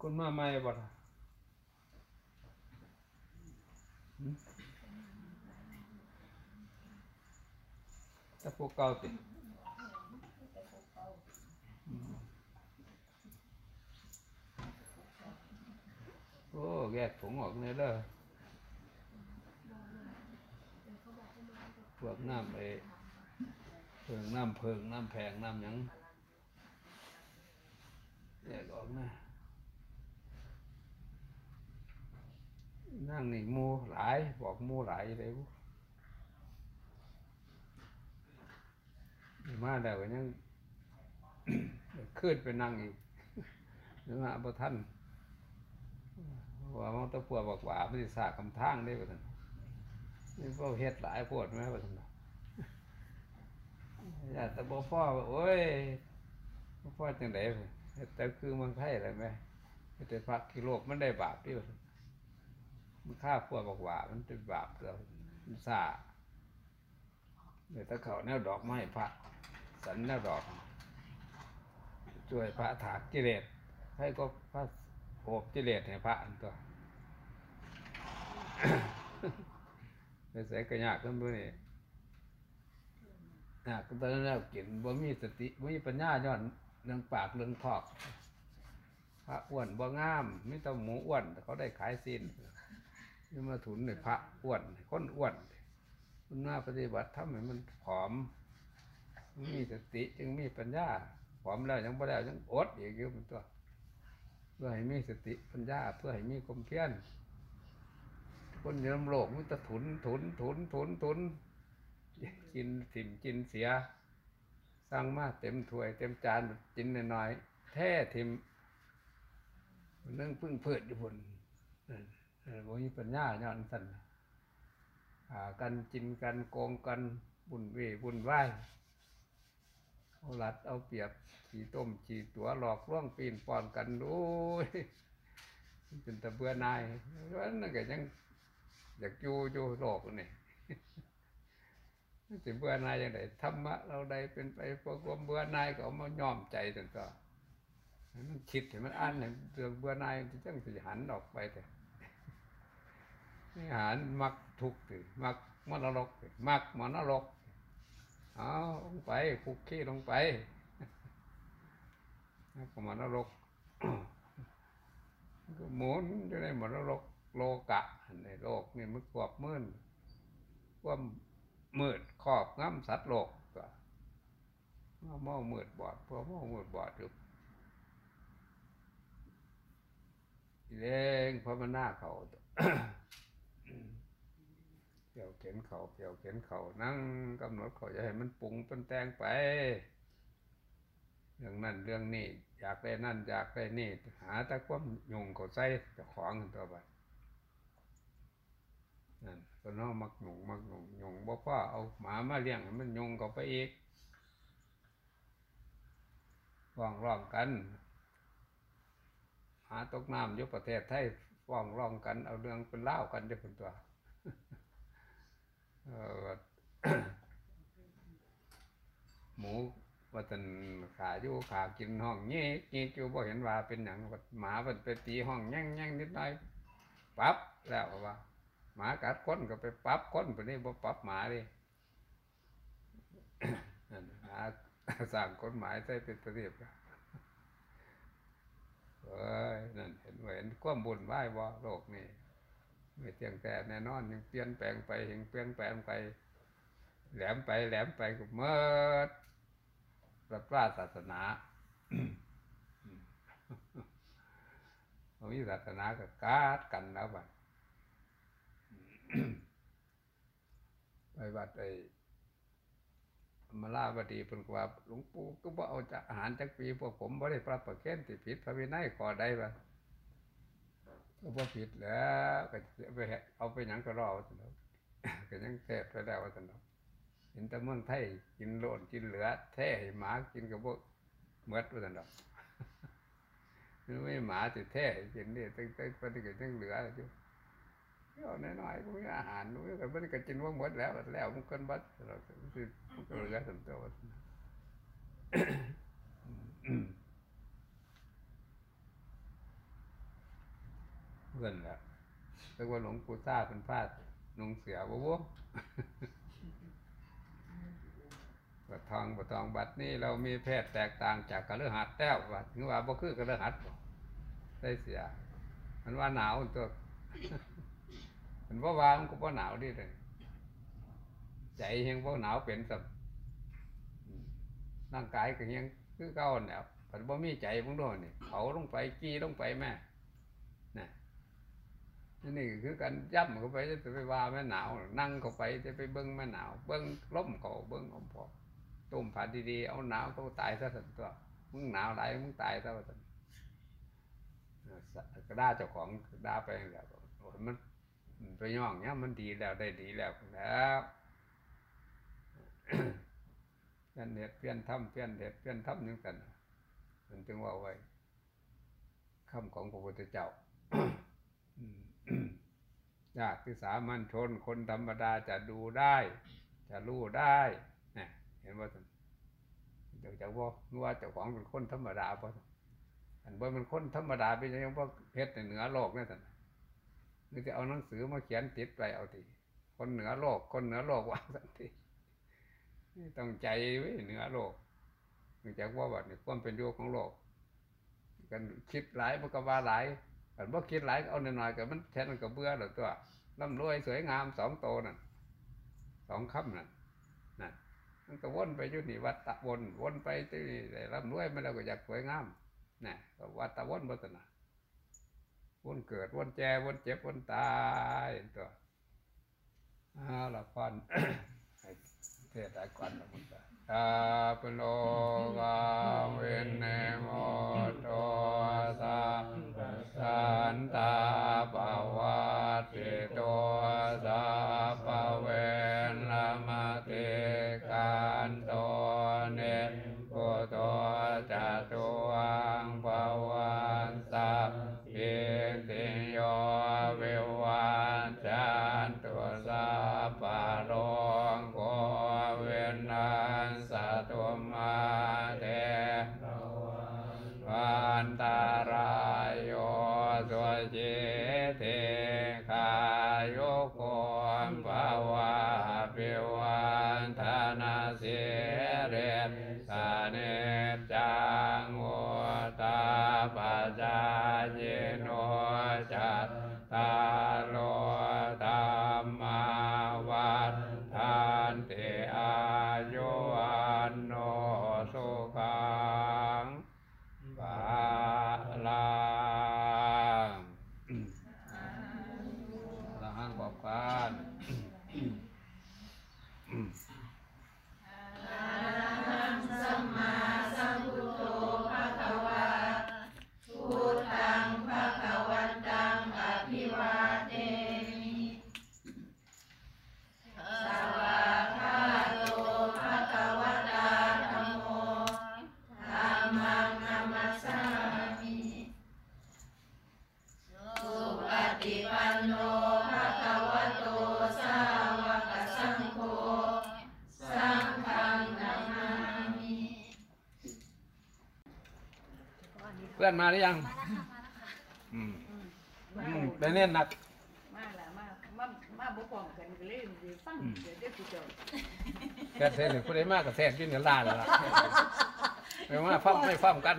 คนมาใหม่บ่ล่ะหืมแต่พวกเก่าติโอ้แยกผงออกเนี่ยเด้อพวกน้ำไอ้เพิงน้ำเพิงน้ำแพงน้ำหยังแยกออกนะ นั่งนี่มูหลาย บอกมูหลายเลยมาแล้วยังขึ้นไปนั่งอีกนึกว่าบ่ท่านว่ามันตะพัวบอกว่าไมันสิสากคำทางได้บ่ท่านนี่ก็เฮ็ดหลายโพดแม่บ่ท่านอยาแต่บ่พ่อว่าโอ้ยพ่อจังได๋เฮ็ดแต่คือเมืองไทยแหละแม่เฮ็ดแต่พักกิโลกมันได้บาปที่ว่าน มันฆ่าพวกบอกว่า มันเป็นบาปเรามันซาเดี๋ยวถ้าเขาแนวดอกไม้พระ สันแนวดอก ช่วยพระถากกิเลสให้ก็พระโอบกิเลสให้พระอันตัวไปใส่กระยากขึ้นด้วยนี่ยากตอนนั้นแล้วกินบ่มีสติบ่มีปัญญาย้อนเรื่องปากเรื่องทอกพระอ้วนบ่งามไม่ต้องหมูอ้วนเขาได้ขายสิ้น นี่มาถุนในพระอ้วนคนอ้วนมันน่าปฏิบัติทำให้มันผอม มีสติจึงมีปัญญาผอมแล้วยังบ่แล้วยังอดอีกอยู่มันตัวเพื่อให้มีสติปัญญาเพื่อให้มีความเพียรคนยู่ในโลกมันจะถุนถุนถุนถุนถุนกินถิ่มกินเสีย สร้างมาเต็มถ้วย เต็มจานกินน้อยๆแท้ถิ่มเรื่องพึ่งเพิดอยู่พุ่นนั่น บ่มีปัญญาย้อนสันหากันกินกันโกงกันบุญเวบุญไหวเอาหลัดเอาเปรียบขี่ต้มขี่ตัวหลอกล่วงปีนป้อนกันโอ้ยมันเป็นตะเบื่อนายวันนั้นก็ยังอยากอยู่อยู่โลกนี่มันสิเบื่อนายยังไงธรรมะเราใดเป็นไปเพราะความเบื่อนายก็เอามายอมใจจนก็ให้มันคิดให้มันอ่านให้เรื่องเบื่อนายมันจังสิหันออกไปแต่ นิหารมักทุกข์มักมนรกมักมนรกเอาลงไปคุกขี้ลงไปมักมนรกก็หมุนอยู่ในมนรกโลกะในโลกนี่มันควบมืนความมืดครอบงำสัตว์โลกก็เมามืดบอดเพราะเมามืดบอดอยู่เล้งเพราะมันหน้าเขา เกี่ยวเข็นเขาเกี่ยวเข็นเขานั่งกำหนดเขาจะให้มันปรุงเป็นแตงไป เรื่องนั้นเรื่องนี้อยากได้นั่นอยากได้นี่หาตะความยงเขาใส่จะของตัวไปนั่นก็น้องมักหยงมักหยงยงบ่พ่อเอาหมามาเลี้ยงให้มันยงเขาไปอีกฟ้องร้องกัน หาตกน้ำอยู่ประเทศไทยฟ้องร้องกัน เอาเรื่องเป็นเล่ากันเด้อคนตัว หมูว่าตันขาอยู่ขากินห้องเงี้ยเงี้ยจูบ่เห็นว่าเป็นหยังว่าหมามันไปตีห้องแง่งแง่งนิดหน่อยปรับแล้วว่า หมากัดคนก็ไปปรับคนไปนี่บ่ปรับหมาดินั่นหาสั่งกฎหมายใส่เป็นระเบียบเอ้ยนั่นเห็นเห็นความบุญไหวบ่โลกนี่ ไม่เที่ยงแต่แน่นอนยังเปลี่ยนแปลงไปยังเปลี่ยนแปลงไป แหลมไปแหลมไปก็เมื่อรับราศาสนาพอมีศาสนาก็กาดกันแล้วบัดไปวัดไอ้มาลาบดีเพิ่นกว่าหลวงปู่ก็บ่เอาจากอาหารจากปีพวกผมบ่ได้ปรับประเคนที่ผิดพระวินัยขอใดบ่ ก็บ่ผิดแล้วก็เอาไปเอาไปหยังก็รอว่าสนเนาะก็ยังเทศไปแล้ว่าซั่นเนาะเห็นต่เมืองไทยกินโลดกินเหลือ แท้หมากินก็บ่หมดว่าซั่นเนาะมันไม่หมาสิดแท้กินนี่ตั้งแต่ปฏิกิริยาเหลืออยู่เอาน้อยๆก็มีอาหารมันก็มันก็กินว่าหมดแล้วแล้วมันก็บัดเราก็คือมันก็เหลือสันตัวว่าซั่นเนาะ เพื่อนละเรียกว่าหลวงปู่ซ่าเป็นพาดนุงเสือบ่บ่บัดทองบัดทองบัดนี้เรามีเพศแตกต่างจากกระเลือหัดแล้วบัดถึงว่าบ่คือกระเลือหัดได้เสีย มันว่าหนาวตัวมันว่าว่ามันก็บ่าหนาวดิเลยใจยังบ่าหนาวเป็นสับร่างกายก็ยังคือเก่าเนี่ยปันบ่มีใจพวกโดนนี่เขาลงไปกี้ลงไปแม่ นี่คือการย่ำเข้าไปจะไปว่าแม่หนาว นั่งเข้าไปจะไปเบิ้งแม่หนาว เบิ้งล้มเขาเบิ้งอมพอต้มผัดดีๆเอาหนาวเขาตายซะสันตัวมึงหนาวไรมึงตายซะสันก็ด่าเจ้าของด่าไปแล้วมันไปย่องเนี้ยมันดีแล้วได้ดีแล้วแล้วเพี้ยนเด็ดเพี้ยนทำเพี้ยนเด็ดเพี้ยนทำนึงกันมันจึงว่าไว้คำของพระพุทธเจ้า อืม ยากที่สามัญชนคนธรรมดาจะดูได้ จะรู้ได้เนี่ยเห็นว่าเดี๋ยวจะว่าว่าเจ้าของเป็นคนธรรมดาป่ะอันว่ามันคนธรรมดาเป็นยังว่าเพชรในเหนือโลกนี่ท่านนี่จะเอาหนังสือมาเขียนติดไปเอาทีคนเหนือโลก คนเหนือโลกว่าสันทีต้องใจไว้เหนือโลกเนื่องจากว่าแบบนี้ความเป็นอยู่ของโลก กันคิดหลายมันก็ว่าหลาย กันบ่คิดหลายเอาหน่อยๆก็มันแทนมันก็เบื่อหรอกตัวร่ำรวยสวยงามสองโตนั่นสองคำนั่นนั่นมันก็วนไปอยู่นี่วัดตะวนวนไปที่นี่ร่ำรวยมันเราก็อยากสวยงามนี่ก็วัดตะวนบัตนะวนเกิดวนแจวนเจ็บวนตายตัวอ้าวละพรเทศได้ก่อนนะมึงจ้ะ ตาปโลกาเวนเนโมโตสะสันตาปวัตติโตสัปเว อนมาหรือยังอืมอืมไปเน้นหนัก มาแล้วมามามาบ่พร้อมกันก็เลยสิฟังเดี๋ยวเดี๋ยวกูจะแค่เส้นผู้ใดมากกับเส้นยื่นกันล่าแล้วล่ะไม่ว่าฟังไม่ฟังกัน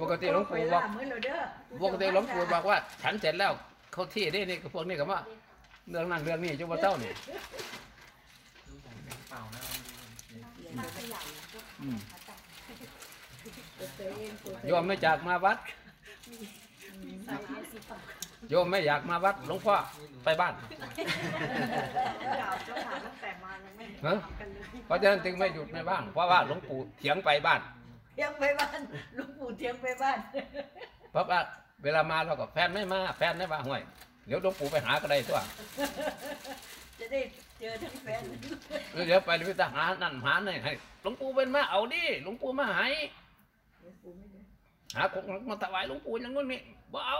ปกติหลวงปู่บอกมื้อแล้วเด้อปกติหลวงปู่บอกว่า ฉันเสร็จแล้วเขาที่นี่นี่ก็พวกนี้ก็ว่าเรื่องนั้นเรื่องนี้จุบเจ้านี่อืม โยมไม่อยากมาวัด โยมไม่อยากมาวัดหลวงพ่อไปบ้านดาวเจ้าถามตั้งแต่มายังไม่ฮะกันเลยเพราะฉะนั้นจึงไม่หยุดไม่บ้าง เพราะว่าหลวงปู่เถียงไปบ้านเที่ยงไปบ้านหลุงปู่เที่ยงไปบ้านเพราะว่าเวลามาเราก็แฟนไม่มาแฟนไม่ว่าห่วยเดี๋ยวหลวงปู่ไปหาก็ได้ตัวจะได้เจอทั้งแฟนเดี๋ยวไปวิทหารนั่นหานี่ให้หลวงปู่เป็นมาเอาดิหลวงปู่มาให้หลวงปู่ไม่ได้ หาของมาถวายหลวงปู่อย่างนู้นนี่บ่เอา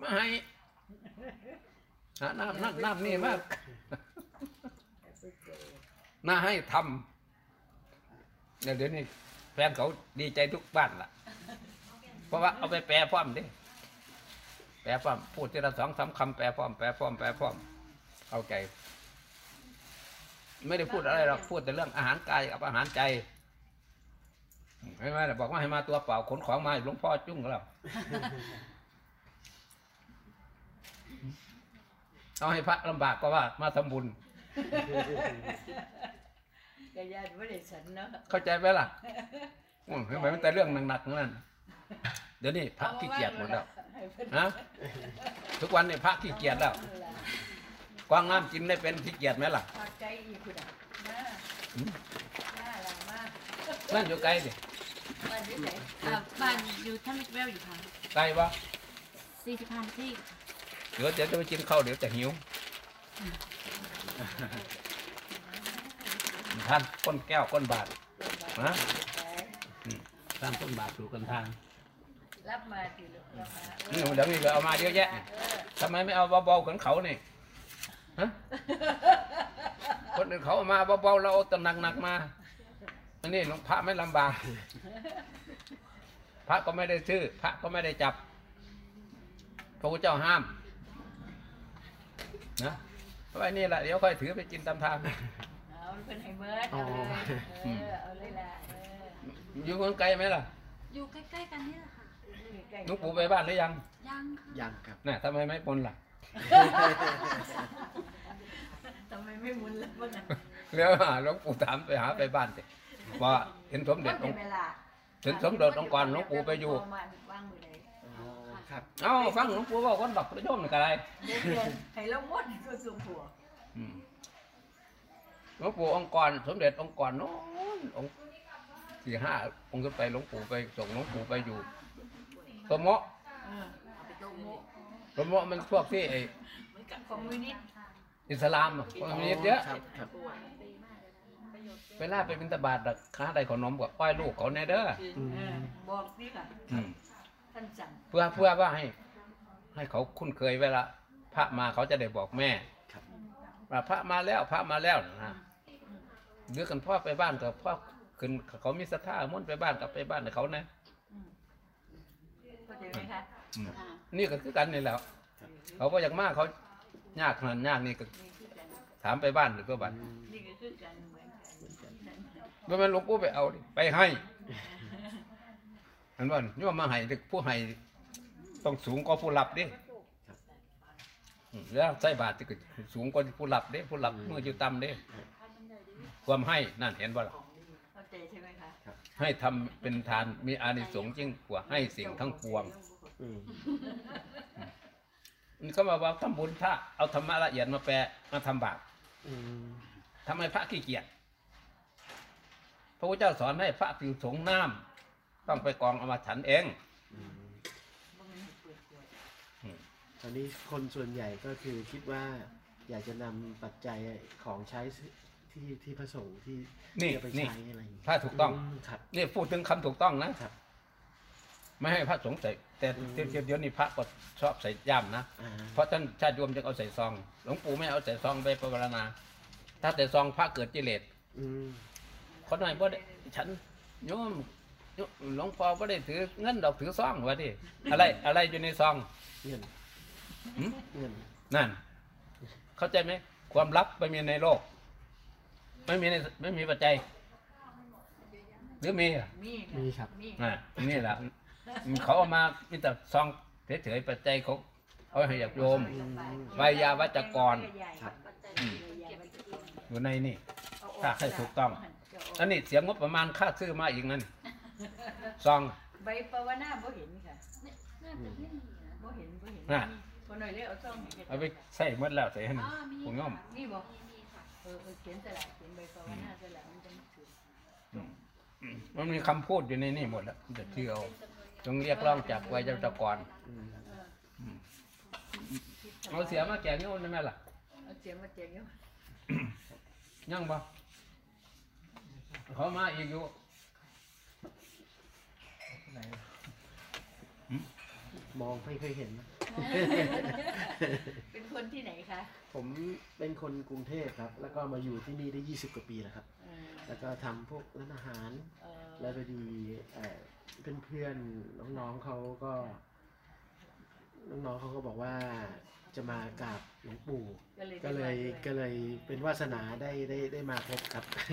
มาให้หาน้ำนั่นน้ำนี่มากน่าให้ทำเนี่ยเดี๋ยวนี้แฟนเขาดีใจทุกบ้านล่ะ เพราะว่าเอาไปแปรพร้อมดิแปรลพร้อมพูดทีละสองสามคำแปลพร้อมแปลพร้อมแปลพร้อมเข้าใจ ไม่ได้พูดอะไรหรอกพูดแต่เรื่องอาหารกายกับอาหารใจ ไม่ไม่บอกว่าให้มาตัวเปล่าขนของมาหลวงพ่อจุ้งแล้วเอาให้พระลำบากก็ว่ามาทำบุญกะยานบ่ได้สันเนาะเข้าใจไหมล่ะอืมเห็นไหมมันแต่เรื่องหนักๆทั้งนั่นเดี๋ยวนี้พระขี้เกียจหมดแล้วให้เพิ่นฮะทุกวันนี้พระขี้เกียจแล้วเอาล่ะกวางน้ำกินได้เป็นขี้เกียจไหมล่ะ พอใจอีกพุ่นน่ะมาอืมมาล่ะมา นั่นอยู่ไกลดิมาที่ไหนอ่าบ้านอยู่ท่ามิตรเวลอยู่ค่ะไกลปะสี่สิบพันที่เดี๋ยวจะไปกินข้าวเดี๋ยวจะหิวท่านก้นแก้วก้นบาทฮะท่านก้นบาทถูกกันทางรับมาสิลูกรับมาเอนี่อเดี๋ยวนี้ก็เอามาเยอะแยะเออทำไมไม่เอาเบาๆของเขานี่ฮะคนอื่นเขาเอามาเบาๆเราเอาแตหนักๆมา อันนี้หลวงพระไม่ลำบาก พระก็ไม่ได้ซื้อพระก็ไม่ได้จับ พระพุทธเจ้าห้าม นะเพราะไอ้นี่แหละเดี๋ยวค่อยถือไปกินตามทาง เอาเพิ่นให้เมิดเอาเลยเออเอาเลยล่ะเอออยู่คนไกลไหมล่ะอยู่ใกล้ๆกันนี่แหละค่ะนี่ใกล้หลุงปู่ไปบ้านหรือยังยังค่ะยังครับ น่ะทำไมไม่ปนล่ะ ทำไมไม่หมุนแล้วบ้างอะแล้วหลวงปู่ถามไปหาไปบ้านสิ ว่าเห็นสมเด็จมันองค์เวลาเห็นสมเด็จองค์กรหลวงปู่ไปอยู่ประมาณว่างมือใดอ๋อครับเอ้าฟังหลวงปู่ว่าคนดอกประโยชน์อะไรเดือนเดือนให้เราหมดตัวสุผัวอืมหลวงปู่องค์กรสมเด็จองค์กรโน้นองค์สี่ห้าองค์ขึ้นไปหลวงปู่ไปส่งหลวงปู่ไปอยู่ตัวเมาะเออเอาไปโตโมตัวเมาะมันพวกที่ไอเหมือนกับคอมมิวนิสต์อิสลามอะมันมีเยอะครับครับ เวลาไปบิณฑบาตอะค้าได้ขนมกับป้อยลูกเขาแน่เด้ออืมเออบอกนี่ค่ะ อืมท่านสั่งเพื่อเพื่อว่าให้ ให้เขาคุ้นเคยเวลา พระมาเขาจะได้บอกแม่ครับ ว่าพระมาแล้วพระมาแล้วนะหรือกันพ่อไปบ้านกับพ่อขึ้นเขามีศรัทธามุ่นไปบ้านกับไปบ้านเขานะอืมเข้าใจไหมคะอืมนี่ก็คือกันนี่แหละเขาก็อยากมากเขายากขนาดยากนี่ก็ นี่คือกันถามไปบ้านหรือก็บ้านนี่ก็คือกันเหมือนกัน เมื่อมันหลวงปู่ไปเอาดิไปให้เห็นบ่นี่ว่ามาให้ผู้ให้ต้องสูงกว่าผู้รับดิอืมแล้วใส่บาตรที่ก็สูงกว่าผู้รับเด้ผู้รับมืออยู่ต่ำเด้ความให้นั่นเห็นบ่ล่ะเข้าใจใช่ไหมคะให้ทำเป็นทานมีอานิสงส์ยิ่งกว่าให้สิ่งทั้งปวงอืมนี่เขาบอกว่าทำบุญถ้าเอาธรรมะละเอียดมาแปลมาทำบาปอืมทำไมพระขี้เกียจ พระพุทธเจ้าสอนให้พระผิวสงน้ำต้องไปกรองเอามาฉันเองอืมบ่แม่นให้เปิดขวดตอนนี้คนส่วนใหญ่ก็คือคิดว่าอยากจะนำปัจจัยของใช้ที่ที่พระสงฆ์ที่นี่จะไปนี่ ใช้อะไรอย่างเงี้ยถ้าถูกต้อง มครับ นี่พูดถึงคำถูกต้องนะครับ ไม่ให้พระสงฆ์ใส่แต่อืมเดี๋ยวเดี๋ยวนี้พระก็ชอบใส่ย่ามนะ อ่าเพราะท่านชาติโยมจะเอาใส่ซอง หลวงปู่ไม่เอาใส่ซองไปภาวนา ถ้าแต่ซองพระเกิดกิเลส อืม คนหน่อยบ่ได้ฉันโยมโยมหลวงพ่อบ่ได้ถือเงินดอกถือซองวะดิอะไรอะไรอยู่ในซองเงินหืมเงินนั่น เข้าใจไหมความลับไม่มีในโลก ไม่มีในไม่มีปัจจัยหรือมีอะมีค่ะมีครับมีอะนี่แหละเขาเอามามีแต่ซองเฉยๆปัจจัยเขาเอาให้อยากโยมไวยาวัจกรครับอืมไวยาวัจกรอยู่ในนี่เอาออกถ้าให้ถูกต้อง อันนี้เสียงบประมาณค่าซื้อมาอีกนั่นซองใบปวนาบ่เห็นค่ะน่าจะไม่มีนะบ่เห็นบ่เห็นน่ะคนหน่อยเลยเอาซ่องให้กันเอาไปใส่หมดแล้วใส่ให้มันอ๋อมีผมย่อมค่ะนี่บ่มีมีค่ะเออเออเขียนสลักเขียนใบปวนาสลักมันจะไม่ถูกมันมีคำพูดอยู่ในนี่หมดแล้วจะเชื่อเอาต้องเรียกร้องจากไวยาวัจกรอืมเออเอาเสียมาแกงโยนได้ไหมล่ะเอาเสียงมาเจียงอยู่ยังบ่ เขามาอีกอยู่มองไม่เคยเห็นนะเป็นคนที่ไหนคะ ผมเป็นคนกรุงเทพครับ แล้วก็มาอยู่ที่นี่ได้ 20 กว่าปีแล้วครับเออแล้วก็ทำพวกร้านอาหารเออแล้วพอดีเอ่อเพื่อนๆน้องๆเขาก็ น้องๆเขาก็บอกว่าจะมากราบ หลวงปู่ก็เลยก็เลยได้มาก็ด้วยเลยเป็นวาสนาได้ได้ได้มาพบครับ เอ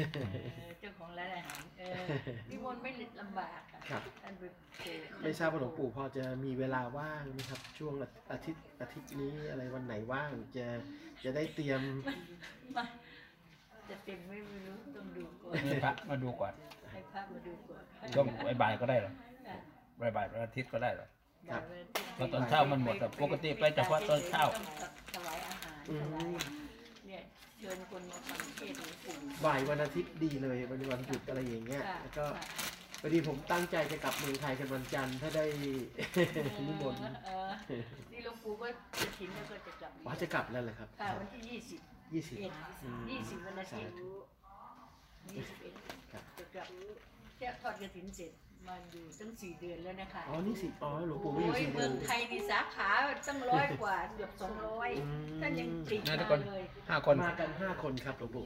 อเจ้าของร้านอาหารเออนิมนต์ไม่ลำบากอะครับ ท่านไปเจอไม่ทราบว่าหลวงปู่พอจะมีเวลาว่างไหมครับ ช่วงอาทิตย์อาทิตย์นี้อะไรวันไหนว่างจะจะได้เตรียมมาจะเต็มไม่รู้ต้องดูก่อนให้พระมาดูก่อนให้พระมาดูก่อนช่วงบ่ายๆก็ได้หรออะบ่ายๆวันอาทิตย์ก็ได้หรอ ครับ เพราะตอนเช้ามันหมดอะปกติไปเฉพาะตอนเช้าต้องถวายอาหารอืมถวายเนี่ยเชิญคนมาฟังเทศน์หลวงปู่บ่ายวันอาทิตย์ดีเลยวันวันหยุดอะไรอย่างเงี้ยค่ะแล้วก็ค่ะพอดีผมตั้งใจจะกลับเมืองไทยกันวันจันทร์ถ้าได้ นิมนต์เออนี่หลวงปู่ก็จะทิ้งแล้วก็จะกลับว่าจะกลับแล้วเหรอครับค่ะวันที่ยี่สิบยี่สิบ เอ็ดอืมยี่สิบวันอาทิตย์สาธุยี่สิบเอ็ดครับ จะกลับจะทอดกระถินเสร็จ มาอยู่ตั้งสี่เดือนแล้วนะคะอ๋อ นี่สิอ๋อหลวงปู่ไม่อยู่โอ้ยสี่เมืเดืออน งไทยนี่สาขาตั้งร้อยกว่าเกือบสองร้อยอืม ท่านยังติดนะทุกมาคนเลยห้าคน มากันห้าคนครับหลวงปู่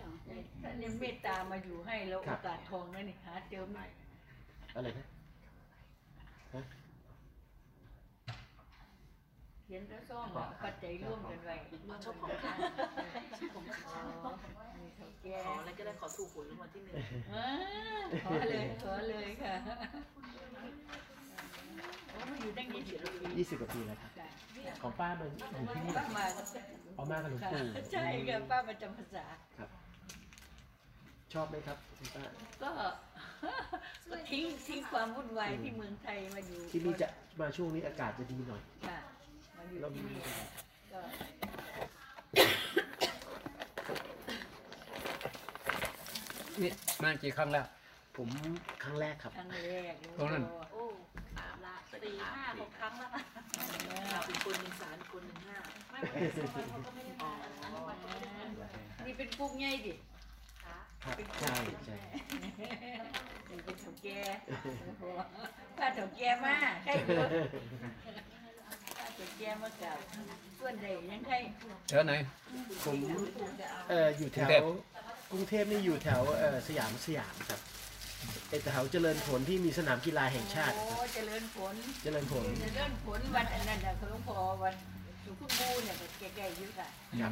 ท่านยังเมตตามาอยู่ให้แล้วคโอรับ กาสทองนั่นนี่หาเจอไหมอะไรนะ ขียนแล้วซ่องอะปัจจัยร่วมกันไว้ร่วมชอบของไว้ข้างอ๋อมีเท่าขอแล้วก็ได้ขอถูกหวยรางวัลที่หนึ่งขอเลยขอเลยค่ะโอ้มาอยู่ตั้งยี่สิบกว่าปียี่สิบกว่าปีแล้วครับค่ะของป้ามันอยู่ที่นี่ป้ามาเอามากับหลวงปู่ใช่ค่ะป้าประจำภาษาครับ ชอบไหมครับคุณป้าก็ทิ้งทิ้งความวุ่นวายที่เมืองไทยมาอยู่ที่นี่จะมาช่วงนี้อากาศจะดีหน่อยค่ะ มาอยู่ที่นี่ก็นี่มากี่ครั้งแล้ว ผมครั้งแรกครับ ครั้งแรกตรงนั้นโอ้สามละสี่ห้าหกครั้งแล้วนะเราเป็นคนหนึ่งสามคนหนึ่งห้าไม่ไม่ไม่เขาก็ไม่ได้มาอันนั้นวันก็ไม่ได้มานี่เป็นกุ๊กใหญ่ดิค่ะครับใช่ใช่นี่เป็นเถาแก่โอ้โหป้าเถาแก่มาใครดูป้าเถาแก่มากับส่วนใดยังใครเธอไหน ผมเอ่ออยู่แถวกรุงเทพนี่อยู่แถวเอ่อสยามสยามครับไอแถวเจริญผลที่มีสนามกีฬาแห่งชาติโอ้ครับเจริญผล เจริญผลเจริญผลวันอันนั้นนะหลวงพ่อวันหลวงพ่อบูเนี่ยก็ใกล้ๆอยู่ค่ะครับ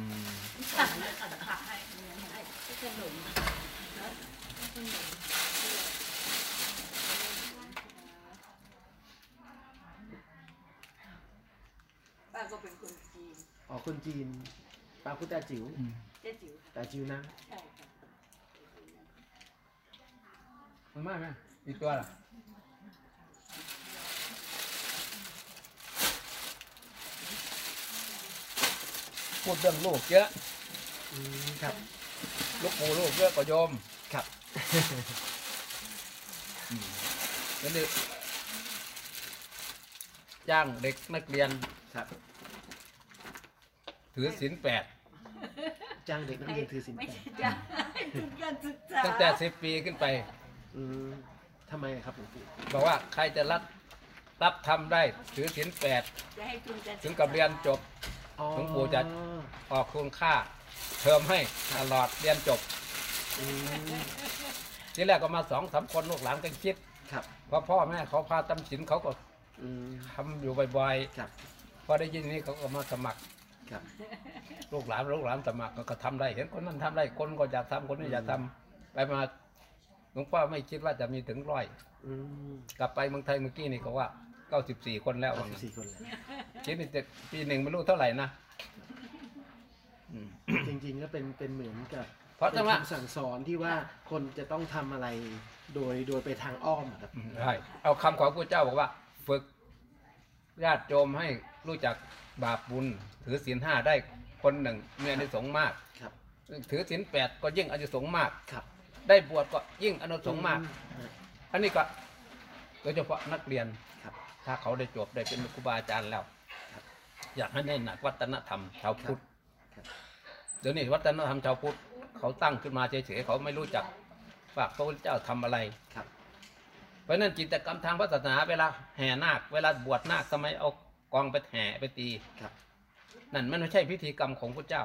ป้าก็เป็นคนจีนอ๋อคนจีนปาพุตาจิ๋วเจ๊จิ๋วตาจิ๋วนะใช่ค่ะมันมากไหมอีกตัวล่ะพูดเรื่องลูกเยอะอืมครับ ลูกปู่ลูกเยอะกว่าโยมครับแล้วนี่จ้างเด็กนักเรียนครับ ถือศีลแปดจ้างเด็กนักเรียนถือศีลไม่แปดใช่จ้าทุนการศึกษาตั้งแต่สิบปีขึ้นไป อืมทำไมครับหลวงปู่บอกว่าใครจะรับรับทำได้ถือศีลแปดจะให้ทุนการศึกษาถึงกับเรียนจบ อ๋อหลวงปู่จะ ออกคุณค่า เทอมให้ตลอดเรียนจบ อืมที่แรกก็มาสองสามคนลูกหลานกันคิดครับเพราะพ่อแม่เขาพาตำศีลเขาก็อืมทำอยู่บ่อยครับ ๆพอได้ยินนี้เขาก็มาสมัคร ครับลูกหลานลูกหลานสมัครก็ทำได้เห็นคนนั้นทำได้คนก็อยากทำคนนี้อยากทำไปมาหลวงพ่อไม่คิดว่าจะมีถึงร้อยอืมกลับไปเมืองไทยเมื่อกี้นี่เขาว่าเก้าสิบสี่คนแล้วว่าสิงั้บนสี่คนแล้วคิดนี่จะปีหนึ่งไม่รู้เท่าไหร่นะอืม จริงๆก็เป็นเป็นเหมือนกับเพราะเป็จันงว่าคำสั่งสอนที่ว่าคนจะต้องทำอะไรโดยโดยไปทางอ้อมอะครับ ใช่เอาคำของพระเจ้าบอกว่า ฝึกญาติโยมให้ รู้จักบาปบุญ ถือศีลห้าได้คนหนึ่งมีอานิสงส์มาก ครับ ถือศีลแปดก็ยิ่งอานิสงส์มาก ครับ ได้บวชก็ยิ่งอานิสงส์มากอืมอันนี้ก็โดยเฉพาะนักเรียนครับ ถ้าเขาได้จบได้เป็นครูบาอาจารย์แล้วครับอยากให้ได้หนักวัฒนธรรมชาวพุทธครับเดี๋ยวนี้วัฒนธรรมชาวพุทธเขาตั้งขึ้นมาเฉยๆเขาไม่รู้จักว่าพระพุทธเจ้าทำอะไรครับ เพราะฉะนั้นกิจกรรมทางศาสนาเวลาแห่นาคเวลาบวชนาคทำไมเอา กองไปแห่ไปตีครับ นั่นมันไม่ใช่พิธีกรรมของพระเจ้า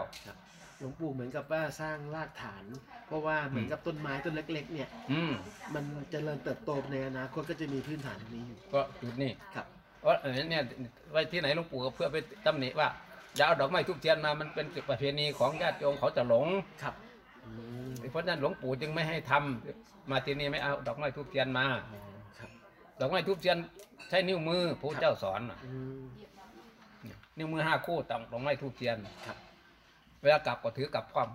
หลวงปู่เหมือนกับว่าสร้างรากฐาน เพราะว่าเหมือนกับต้นไม้ต้นเล็ก ๆ เนี่ย อืมมันเจริญเติบโตในอนาคตก็จะมีพื้นฐานตรงนี้อยู่ก็จุดนี้ครับเพว่าเออเนี่ยไว้ที่ไหนหลวงปู่ก็เพื่อไปตำหนิว่าอย่าเอาดอกไม้ทุบเทียนมามันเป็นประเพณีของญาติโยมเขาจะหลง ครับอืมเพราะฉะนั้นหลวงปู่จึงไม่ให้ทำมาที่นี่ไม่เอาดอกไม้ทุบเทียนมา อ๋อครับ ดอกไม้ทุบเทียนใช้นิ้วมือพระเจ้าสอนน่ะ อืม นิ้วมือห้าคู่ต้องดอกไม้ทุบเทียนครับ เวลากลับก็ถือกลับพร้อม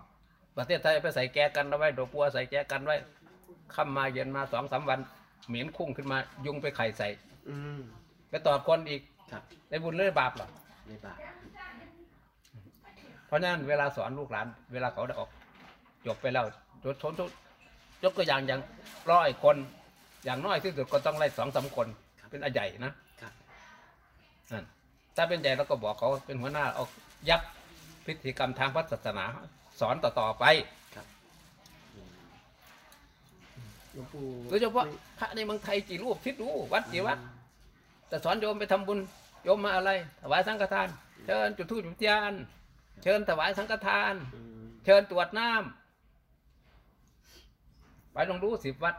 ประเทศไทยไปใส่แจกันเอาไว้ดอกบัวใส่แจกันไว้ค่ำมาเย็นมาสองสามวันเหม็นคุ้งขึ้นมา ยุงไปไข่ใส่อืม ไปตอดคนอีกครับได้บุญหรือได้บาปหรอ ในบาปเพราะฉะนั้นเวลาสอนลูกหลาน เวลาเขาได้ออกจบไปแล้วจดทนทุกยกตัวอย่างอย่างร้อยคน อย่างน้อยที่สุดก็ต้องไล่สองสามคนเป็นอาใหญ่นะครับ นั่นถ้าเป็นใหญ่เราก็บอกเขาเป็นหัวหน้าเอายักษ์พิธีกรรมทางพุทธศาสนา สอนต่อๆไปอืมหลวงปู่โดยเฉพาะพระในเมืองไทยกี่รูปคิดดูวัดกี่วัด แต่สอนโยมไปทำบุญโยมมาอะไร ถวายสังฆทาน เชิญจุดธูปจุดเทียนเชิญถวายสังฆทาน อืมเชิญตรวจน้ำไปลองดูสิบวัด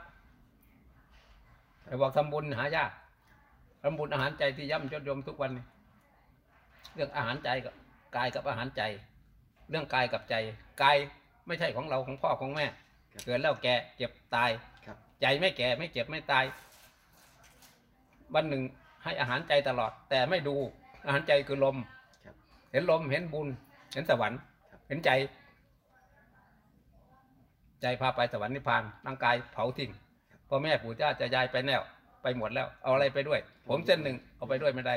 ไปบอกทำบุญหายากทำบุญอาหารใจที่ย่ำยศยมทุกวันนี้เรื่องอาหารใจกับกายกับอาหารใจ เรื่องกายกับใจกายไม่ใช่ของเราของพ่อของแม่ เกิดแล้วแก่เจ็บตายครับใจไม่แก่ไม่เจ็บไม่ตายวันหนึ่งให้อาหารใจตลอด แต่ไม่ดูอาหารใจคือลมครับเห็นลมเห็นบุญ เห็นสวรรค์ครับเห็นใจ ใจพาไปสวรรค์นิพพานร่างกายเผาทิ้ง พ่อแม่ปู่ย่าจะยายไปแน่วไปหมดแล้ว เอาอะไรไปด้วย ผมเส้นหนึ่งเอาไปด้วยไม่ได้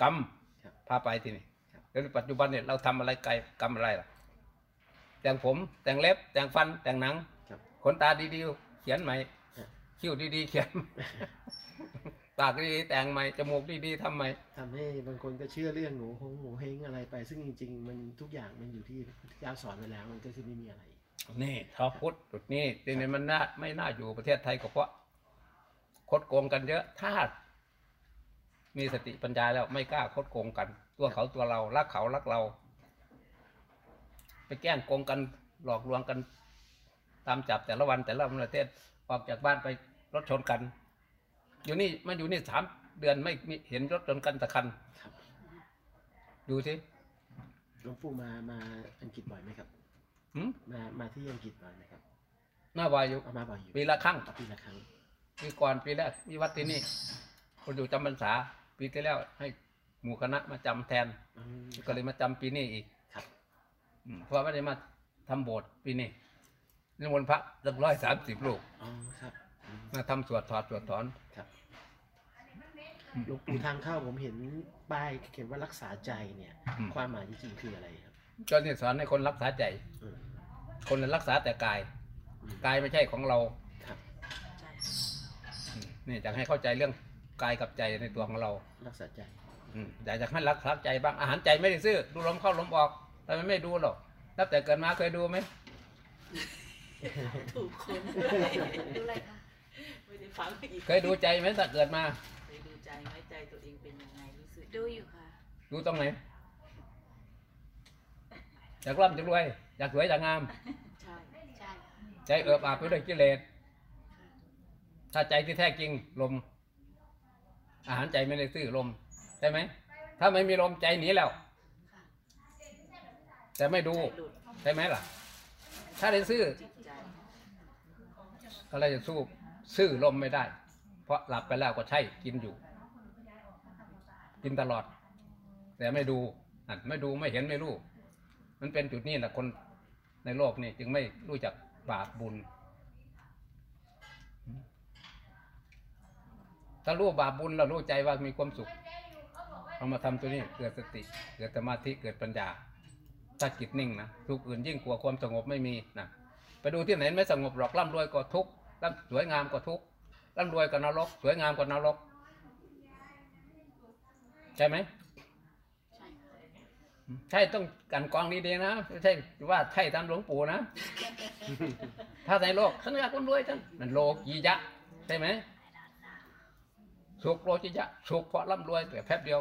กรรมพาไปที่นี่แล้วปัจจุบันเนี่ยเราทำอะไรไกลกรรมอะไรล่ะ แต่งผมแต่งเล็บ แต่งฟันแต่งหนังขนตาดีๆเขียนใหม่คิ้วดีๆเขียนปากดีๆแต่งใหม่จมูกดีๆทำใหม่ทำให้บางคนก็เชื่อเรื่องหนูหงหนูเฮงอะไรไป ซึ่งจริง ๆ มันทุกอย่างมันอยู่ที่พระเจ้าสอนไว้แล้ว มันก็จะไม่มีอะไร นี่ชาวพุทธจุดนี้ที่นี่มันน่าไม่น่าอยู่ประเทศไทยก็เพราะคดโกงกันเยอะถ้ามีสติปัญญาแล้วไม่กล้าคดโกงกัน ตัวเขาตัวเรารักเขารักเรา ไปแกล้งโกงกันหลอกลวงกัน ตามจับแต่ละวันแต่ละประเทศออกจากบ้านไปรถชนกัน อยู่นี่มันอยู่นี่สามเดือนไม่เห็นรถชนกันต่คัน ดูสิหลวงปู่มามาอังกฤษบ่อยไหมครับ หืมมามาที่อังกฤษบ่อยไหมครับหน้าวายอยู่เอามาบ่อยอยู่ปีละครั้งปีละครั้งปีก่อนปีแรกมีวัดที่นี่คนอยู่จำพรรษา ปีที่แล้วให้หมู่คณะมาจำแทน อืมก็เลยมาจำปีนี้อีกครับอืมเพราะไม่ได้มาทำโบสถ์ปีนี้นิมนต์พระตั้งร้อยสามสิบลูกอ๋อครับอืมมาทำสวดถอดสวดถอน ครับหลวงปู่ทางเข้าผมเห็นป้ายเขียนว่ารักษาใจเนี่ย อืม ความหมายจริงๆคืออะไรครับก็นี่สอนให้คนรักษาใจ อืม คนรักษาแต่กายอืมกายไม่ใช่ของเราครับอืมนี่อยากให้เข้าใจเรื่องกายกับใจในตัวของเรา รักษาใจอืมอยากจะให้รักษาใจบ้างอาหารใจไม่ได้ซื้อ ดูลมเข้าลมออกทำไมไม่ดูหรอกนับแต่เกิดมาเคยดูไหมถูกคนดูอะไรคะไม่ได้ฟังอีกเคยดูใจไหมถ้าเกิดมาไปดูใจไหมใจตัวเองเป็นยังไงรู้สึกดูอยู่ค่ะ ดูตรงไหนอยากร่ำจะรวย อยากสวยอยากงาม ใช่ใช่ค่ะใจเอิบอาบไปด้วยกิเลสถ้าใจที่แท้จริงลม อาหารใจไม่ได้ซื้อลมใช่ไหม ถ้าไม่มีลมใจหนีแล้วค่ะแต่ไม่ดูใจหลุดใช่ไหมล่ะ ถ้าได้ซื้อจิตใจก็เลยจะสู้ซื้อลมไม่ได้ เพราะหลับไปแล้วก็ใช่กินอยู่ กินตลอด แต่ไม่ดูนั่นไม่ดูไม่เห็นไม่รู้ มันเป็นจุดนี้แหละคน ในโลกนี่จึงไม่รู้จักบาปบุญ ถ้ารู้บาปบุญเรารู้ใจว่ามีความสุขเอามาทำตัวนี้เกิดสติ เกิดสมาธิเกิดปัญญา ถ้าจิตนิ่งนะทุกข์อื่นยิ่งกว่าความสงบไม่มีนะไปดูที่ไหนไม่สงบหรอกร่ำรวยก็ทุกข์ร่ำสวยงามก็ทุกข์ร่ำรวยก็นรก สวยงามก็นรกใช่ไหม ใช่ต้องกันกองดีๆนะไม่ใช่ว่าใช่ตามหลวงปู่นะ ถ้าในโลกฉันอยากคนรวยจังมันโลกียะใช่ไหมสุขโลกียะสุขเพราะร่ำรวยแต่แป๊บเดียว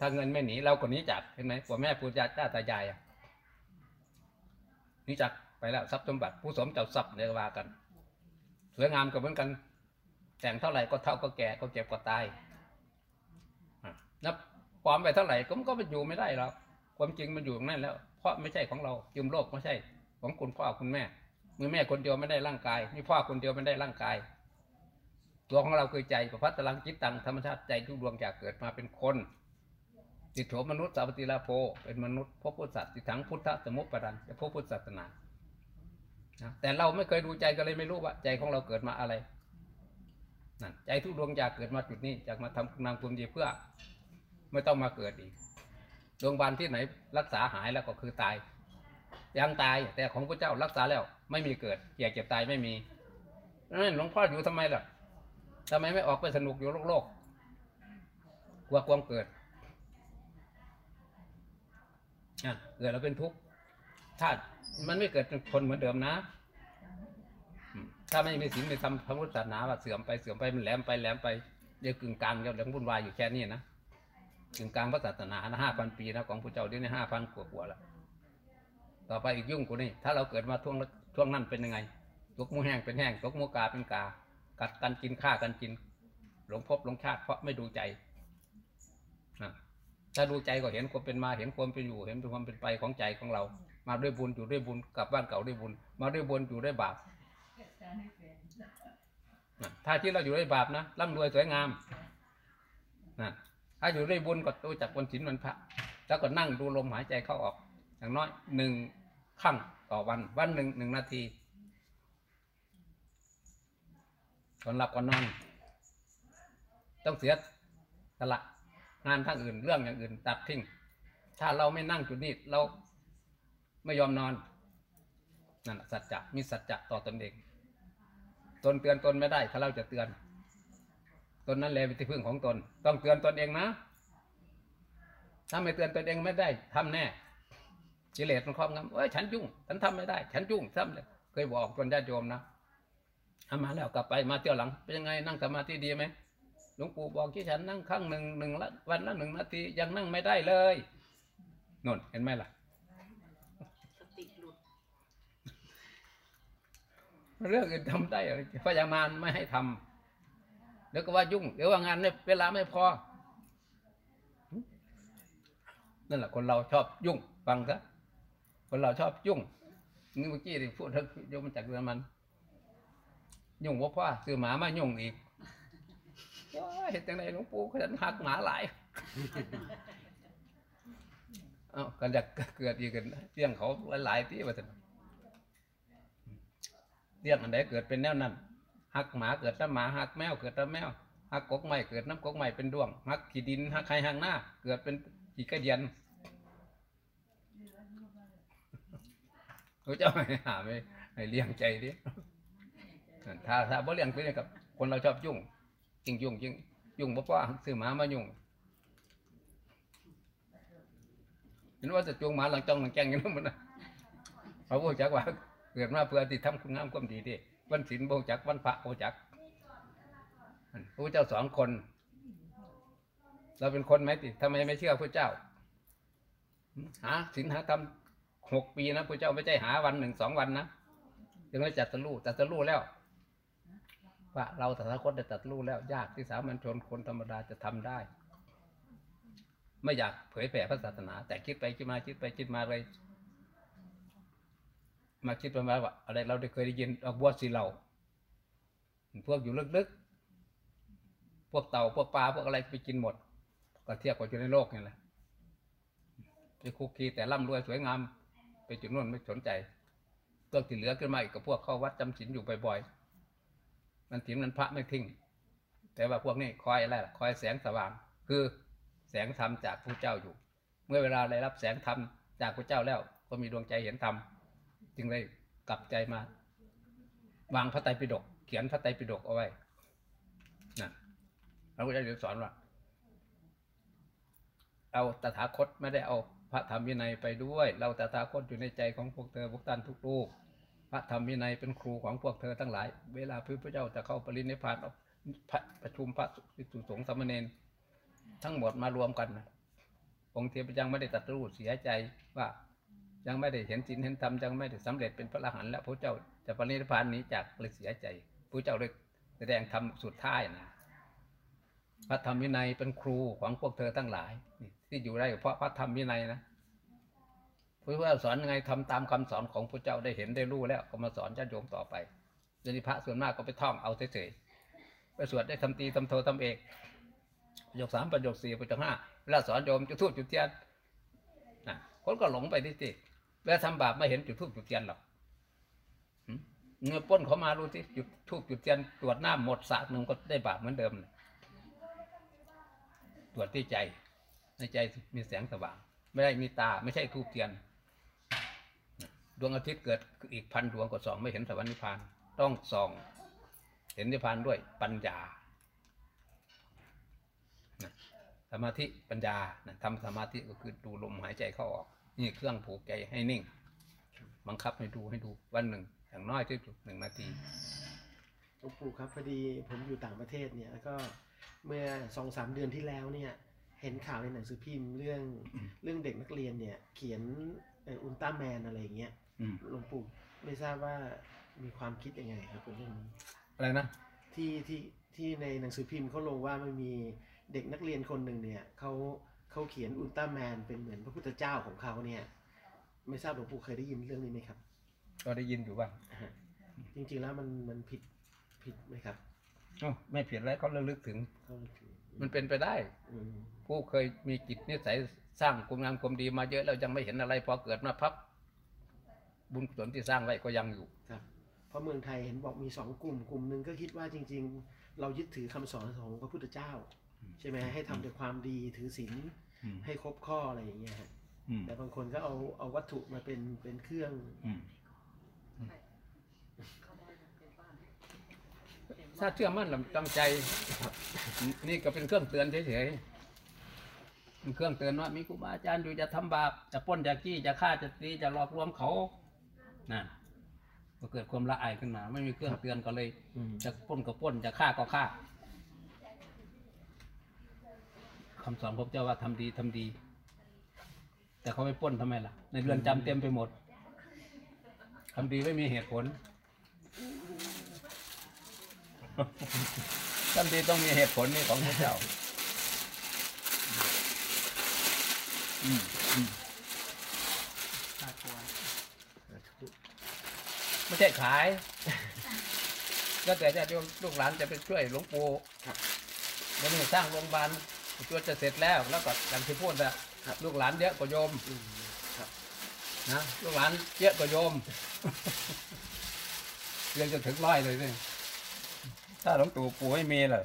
ถ้าเงินไม่หนีเราก็หนีจากเห็นไหมพ่อแม่ปู่ย่าตาตายายหนีจากไปแล้วทรัพย์สมบัติผู้สมเจ้าทรัพย์เนี่ยว่ากันสวยงามก็เหมือนกัน แต่งเท่าไหร่ก็เท่าก็แก่ก็เจ็บก็ตายอะนับ ความไปเท่าไหร่ก็มันก็ไปอยู่ไม่ได้หรอกความจริงมันอยู่ตรงนั้นแล้ว เพราะไม่ใช่ของเรายืมโลกไม่ใช่ ของคุณพ่อคุณแม่มือแม่คนเดียวไม่ได้ร่างกายมีพ่อคนเดียวไม่ได้ร่างกาย ตัวของเราคือใจประพัตตลังจิตตังธรรมชาติใจทุกดวงจากเกิดมาเป็นคนติดโถมนุษย์สาวติลาโภเป็นมนุษย์พบพุทธสัตว์ติถังพุทธสมุปปดันจะพบพุทธศาสนาแต่เราไม่เคยดูใจก็เลยไม่รู้ว่า ใจของเราเกิดมาอะไรนั่นใจทุกดวงจากเกิดมาจุดนี้จากมาทำคุณงามคุณดีเพื่อ ไม่ต้องมาเกิดอีกดวงบานที่ไหนรักษาหายแล้วก็คือตาย ยังตายแต่ของพระเจ้ารักษาแล้ว ไม่มีเกิดเกียเจ็บตายไม่มีนั่นหลวงพ่ออยู่ทำไมล่ะทำไมไม่ออกไปสนุกอยู่โลกโลกกลัวความเกิดอะเกิดแล้วเป็นทุกข์ถ้ามันไม่เกิดเป็นคนเหมือนเดิมนะ ถ้าไม่มีศีลไม่ทำพระพุทธศาสนาว่าเสื่อมไปเสื่อมไปมันแหลมไปแหลมไปเดี๋ยวกึ่งกลางเดี๋ยวเหลืองวุ่นวายอยู่แค่นี้นะ กึ่งกลางพระศาสนานะห้าพันปีนะของพระเจ้าเดี๋ยวนี้ห้าพันกว่าๆแล้วต่อไปอีกยุ่งกูนี่ถ้าเราเกิดมาช่วงช่วงนั้นเป็นยังไงตกมูแห้งเป็นแห้งตกมูกาเป็นกา กัดกันกินฆ่ากันกิน หลงภพหลงชาติเพราะไม่ดูใจถ้าดูใจก็เห็นความเป็นมาเห็นความเป็นอยู่ เห็นความเป็นไปของใจของเรา มาด้วยบุญอยู่ด้วยบุญกลับบ้านเก่าด้วยบุญ มาด้วยบุญอยู่ด้วยบาปถ้าที่เราอยู่ด้วยบาปนะร่ำรวยสวยงามนะ ถ้าอยู่ด้วยบุญก็รู้จักวันศีลวันพระ แล้วก็นั่งดูลมหายใจเข้าออก อย่างน้อยหนึ่งครั้งต่อวัน วันหนึ่งหนึ่งนาทีก่อนหลับก่อนนอน ต้องเสียสละงานทางอื่นเรื่องอย่างอื่นตัดทิ้ง ถ้าเราไม่นั่งจุดนี้เราไม่ยอมนอนนั่นสัจจะมีสัจจะต่อตนเอง ตนเตือนตนไม่ได้ ถ้าเราจะเตือน ตนนั้นแหละเป็นที่พึ่งของตน ต้องเตือนตนเองนะ ถ้าไม่เตือนตนเองไม่ได้ทำแน่กิเลสมันครอบงำเอ้ยฉันยุ่ง ฉันทำไม่ได้ ฉันยุ่งทำเลยเคยบอกคนญาติโยมนะเอามาแล้วกลับไปมาเที่ยวหลัง เป็นยังไงนั่งสมาธิดีไหมหลวงปู่บอกที่ฉันนั่งครั้งหนึ่งหนึ่งละวันละหนึ่งนาทียังนั่งไม่ได้เลยนนเห็นไหมล่ะสติหลุดเรื่องอื่นทำได้เหรอพยามารไม่ให้ทำ แล้วก็ว่ายุ่ง เดี๋ยวว่างานเนี่ยเวลาไม่พอ นั่นแหละคนเราชอบยุ่ง ฟังซะคนเราชอบยุ่งนี่เมื่อกี้ที่พูดถึงโยมาจากเรื่องมัน ยุ่งว่าพ่อซื้อหมามายุ่งอีกว้าเห็นจังไงหลวงปู่เขาจะหักหมาหลายเอ้ากันจะเกิดอีกกันเรื่องเขาหลายๆที่ว่าสันเรื่องอันใดเกิดเป็นแนวนั้น หักหมาเกิดน้ำหมาหักแมวเกิดน้ำแมวหักกกไม้เกิดน้ำกกไม้เป็นดวงหักขี้ดินหักใครหักหน้า เกิดเป็นขี้กระเดียนเขาเจะให้หาไม่ให้เลี้ยงใจดิถ้าถ้าบ่เลี้ยงไปเนี่ยกับ คนเราชอบยุ่งจริงยุ่งจริงยุ่งบ่ป้าซื้อหมามายุ่งเห็นว่าจะจูงหมาหลังจ้องหลังแกงกันทั้งหมดนะเขาบอกจักว่าเกิดมาเพื่อที่ทำคุณงามความดีดิ วันศีลโบจักวันพระโบจักพระเจ้าสองคน เราเป็นคนไหมติทำไมไม่เชื่อพระเจ้า หาศีลหาธรรมหกปีนะพระเจ้าไม่ใช่หาวันหนึ่งสองวันนะจึงได้จัดสรู้จัดสรู้แล้วว่าเราแต่ละคนได้จัดรู้แล้วยากที่สามัญชนคนธรรมดาจะทำได้ ไม่อยากเผยแผ่พระศาสนา แต่คิดไปคิดมาคิดไปคิดมาเลย มาคิดไปมาว่า อะไรเราได้เคยได้ยินออกบวชสีเหลาพวกอยู่ลึกๆ พวกเต่าพวกปลาพวกอะไรไปกินหมด ก็เทียบกับอยู่ในโลกนี่แหละไปคุกคีแต่ร่ำรวยสวยงาม ไปจุดนู้นไม่สนใจพวกที่เหลือขึ้นมาอีกกับพวกเข้าวัดจำศีลอยู่บ่อยๆ มันศีลมันพระไม่ทิ้ง แต่ว่าพวกนี้คอยอะไรล่ะคอยแสงสว่าง คือแสงธรรมจากพระเจ้าอยู่ เมื่อเวลาได้รับแสงธรรมจากพระเจ้าแล้ว ก็มีดวงใจเห็นธรรม จึงได้กลับใจมา วางพระไตรปิฎกเขียนพระไตรปิฎกเอาไว้นะพระพุทธเจ้าสอนว่า เอาตถาคตไม่ได้เอาพระธรรมวินัยไปด้วย เราตถาคตอยู่ในใจของพวกเธอพวกท่านทุกรูปพระธรรมวินัยเป็นครูของพวกเธอทั้งหลาย เวลาพระพุทธเจ้าจะเข้าปรินิพพานประชุมพระภิกษุสงฆ์สามเณรทั้งหมดมารวมกันองค์เทพยังไม่ได้ตัดรู้เสียใจว่า ยังไม่ได้เห็นศีลเห็นธรรมยังไม่ได้สำเร็จเป็นพระอรหันต์แล้วพระเจ้าจะปรินิพพานนี้จากเลยเสียใจพระเจ้าเลยแสดงธรรมสุดท้ายนะพระธรรมวินัยเป็นครูของพวกเธอทั้งหลายที่อยู่ได้เพราะพระธรรมวินัยนะพระพุทธเจ้าสอนยังไงทำตามคำสอนของพระเจ้าได้เห็นได้รู้แล้วก็มาสอนญาติโยมต่อไปเดี๋ยวนี้พระส่วนมากก็ไปท่องเอาเฉยๆไปสวดได้ทำตีทำโททำเอกประโยคสามประโยคสี่ประโยคห้าเวลาสอนโยมจุดทูบจุดเทียนคนก็หลงไปที่สิ เวลาทำบาปไม่เห็นจุดทูบจุดเทียนหรอกเงินปล้นเขามารู้ที่จุดทูบจุดเทียนตรวจหน้าหมดสากหนึ่งก็ได้บาปเหมือนเดิมตรวจที่ใจ ในใจมีแสงสว่าง ไม่ได้มีตาไม่ใช่ทูบเทียน ดวงอาทิตย์เกิดอีกพันดวงก็สองไม่เห็นสวรรค์นิพพานต้องส่อง เห็นนิพพานด้วยปัญญาสมาธิปัญญาทำสมาธิก็คือดูลมหายใจเข้าออก นี่เครื่องผูกใจให้นิ่ง บังคับให้ดูให้ดูวันหนึ่ง อย่างน้อยที่สุดหนึ่งนาทีหลวงปู่ครับพอดีผมอยู่ต่างประเทศเนี่ยแล้วก็เมื่อสองสามเดือนที่แล้วเนี่ย เห็นข่าวในหนังสือพิมพ์เรื่องอืมเรื่องเด็กนักเรียนเนี่ย เขียนอุลตร้าแมนอะไรอย่างเงี้ยอืมหลวงปู่ไม่ทราบว่ามีความคิดยังไงครับกับเรื่องนี้อะไรนะที่ที่ที่ในหนังสือพิมพ์เขาลงว่ามันมีเด็กนักเรียนคนหนึ่งเนี่ยเขา เขาเขียนอุลตร้าแมนเป็นเหมือนพระพุทธเจ้าของเขาเนี่ย ไม่ทราบหลวงปู่เคยได้ยินเรื่องนี้ไหมครับก็ได้ยินอยู่บ้างจริงๆแล้วมันมันผิดผิดไหมครับเอ้าไม่ผิดแล้วเขาระลึกถึง เขามันเป็นไปได้ อืมผู้เคยมีจิตนิสัยสร้างคุณงามความดีมาเยอะแล้วยังไม่เห็นอะไรพอเกิดมาพับบุญกุศลที่สร้างไว้ก็ยังอยู่ ครับ เพราะเมืองไทยเห็นบอกมีสองกลุ่มกลุ่มหนึ่งก็คิดว่าจริง ๆ เรายึดถือคำสอนของพระพุทธเจ้า ใช่ไหมให้ทำแต่ความดีถือศีลอืม ให้ครบข้ออะไรอย่างเงี้ยฮะอืมแต่บางคนก็เอาเอาวัตถุมาเป็นเป็นเครื่องอืมถ้าเชื่อมั่นลำตั้งใจ นี่ก็เป็นเครื่องเตือนเฉยๆเป็นเครื่องเตือนว่ามีครูบาอาจารย์อยู่จะทำบาปจะปล้นจะกี้จะฆ่าจะตีจะหลอกลวงเขานั่นก็เกิดความละอายขึ้นมา ไม่มีเครื่องเตือนก็เลยอืมจะปล้นก็ปล้นจะฆ่าก็ฆ่า คำสอนพระเจ้าว่าทำดีทำดี แต่เขาไปปล้นทำไมล่ะ ในเรือนจำเต็มไปหมดทำดีไม่มีเหตุผลทำดีต้องมีเหตุผลนี่ของพระเจ้าอืมอืมไม่ใช่ขาย ก็แต่ญาติโยมลูกหลานจะไปช่วยหลวงปู่ครับวันนี้สร้างโรงพยาบาล จวนจะเสร็จแล้วแล้วก็อย่างที่พูดอะลูกหลานเยอะกว่าโยมอืมครับนะลูกหลานเยอะกว่าโยม เรียนจะถึงร้อยเลยสิถ้าหลวงตู่ปู่ไม่มีเลย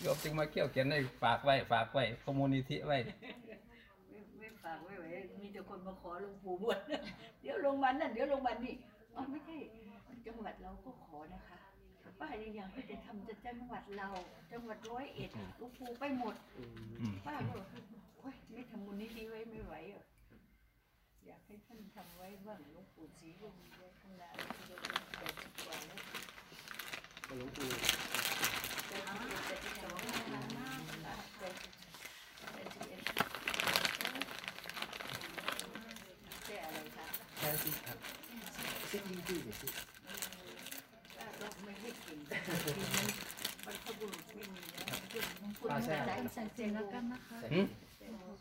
โยมจึงมาเขี่ยวเขียนให้ฝากไว้ฝากไว้คอมมูนิธิไว้ ไม่ไม่ฝากไว้ไว้มีแต่คนมาขอหลวงปู่บวช เดี๋ยวลงมันนั่นเดี๋ยวลงมันนี่อ๋อไม่ใช่จังหวัดเราก็ขอนะคะ ป้ายังอยากให้จะทำแต่จังหวัดเรา จังหวัดร้อยเอ็ดหลวงปู่ไปหมดอืมอืมป้าก็โอ๊ยไม่ทำมูลนิธิไว้ไม่ไหวอะอยากให้ท่านทำไว้บ้างหลวงปู่ศรีก็มีไว้ข้างหน้าที่เราเป็นแปดสิบกว่าแล้วหลวงปู่แปดสิบเอ็ดแปดสิบสองนานมากนะแปดสิบแปดสิบเอ็ดแค่อะไรคะแค่สิครับซิกยี่สิบสิป้าก็ ไม่ให้กินบรรพบุรุษไม่มีแล้วคุณไม่ได้ใส่เจนแล้วกันนะคะหืม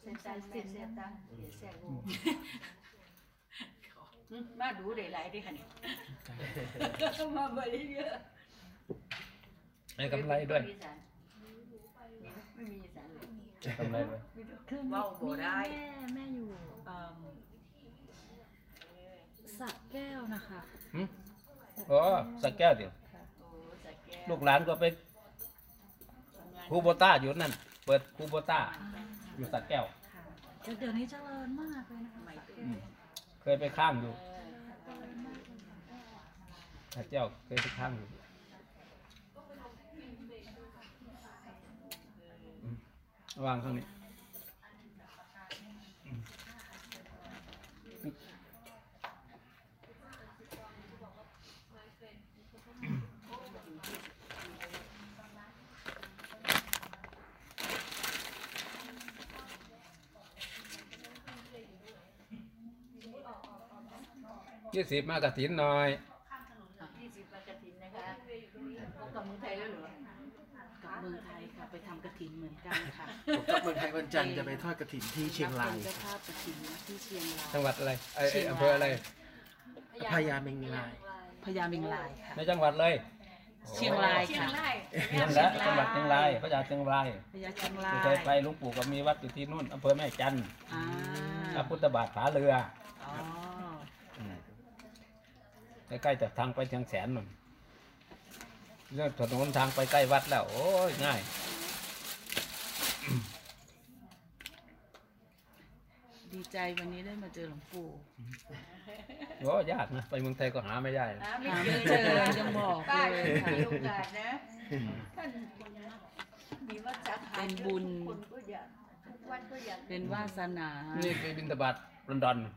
เส้นตันแม่เส้นตันเดี๋ยวแซ่มาดูได้หลายดิค่ะเนี่ยมาบริเยอะให้กำไรด้วยไม่มีสารเลยให้กำไรด้วยคือเว้าบ่ได้แม่แม่อยู่เอิ่มสระแก้วนะคะหืมอ๋อสักแก้วเดียว ลูกหลานก็ไปครูโบต้าอยู่นั่น เปิดครูโบต้าอ่าอยู่สักแก้ว ค่ะเดี๋ยวเดี๋ยวนี้เจริญมากเลยนะคะสระแก้วเคยไปข้างอยู่สักแก้วเคยไปข้างอยู่อืมวางข้างนี้ ยี่สิบมากระถินหน่อยยี่สิบปกตินะคะปกกลับเมืองไทยแล้วเหรอ กับเมืองไทยค่ะไปทำกระถินเหมือนกันค่ะผมกลับเมืองไทยวันจันทร์จะไปทอดกระถิ่นที่เชียงรายเป็นเจ้าภาพกระถินที่เชียงราย จังหวัดอะไรไอ้ไอ้เชียงราย อำเภออะไร พญาเมงราย พญาเมงลายค่ะ ในจังหวัดเลยเชียงรายเชียงรายนั่นแหละจังหวัดเชียงรายพระยาเชียงรายพญาเชียงราที่ยเคยไปหลุงปู่ก็มีวัดอยู่ที่นู่นอำเภอแม่จันทร์อ่าพระพุทธบาทผาเรือ อ๋อ ใกล้ๆจากทางไปเชียงแสนนู่นเรื่องถนนทางไปใกล้วัดแล้ว โอ้ยง่าย ดีใจวันนี้ได้มาเจอหลวงปู่โอ้ยากนะ ไปเมืองไทยก็หาไม่ได้นะ หาไม่หาเจไม่อเจอยังบอกป้าเลยมีค่ะโอกาสนะท่านมีวัดสาขาเป็นบุญ คนก็อยากวัดก็อยากเป็นวาสนา นี่ไปบินตบาตลอนดอนอ่า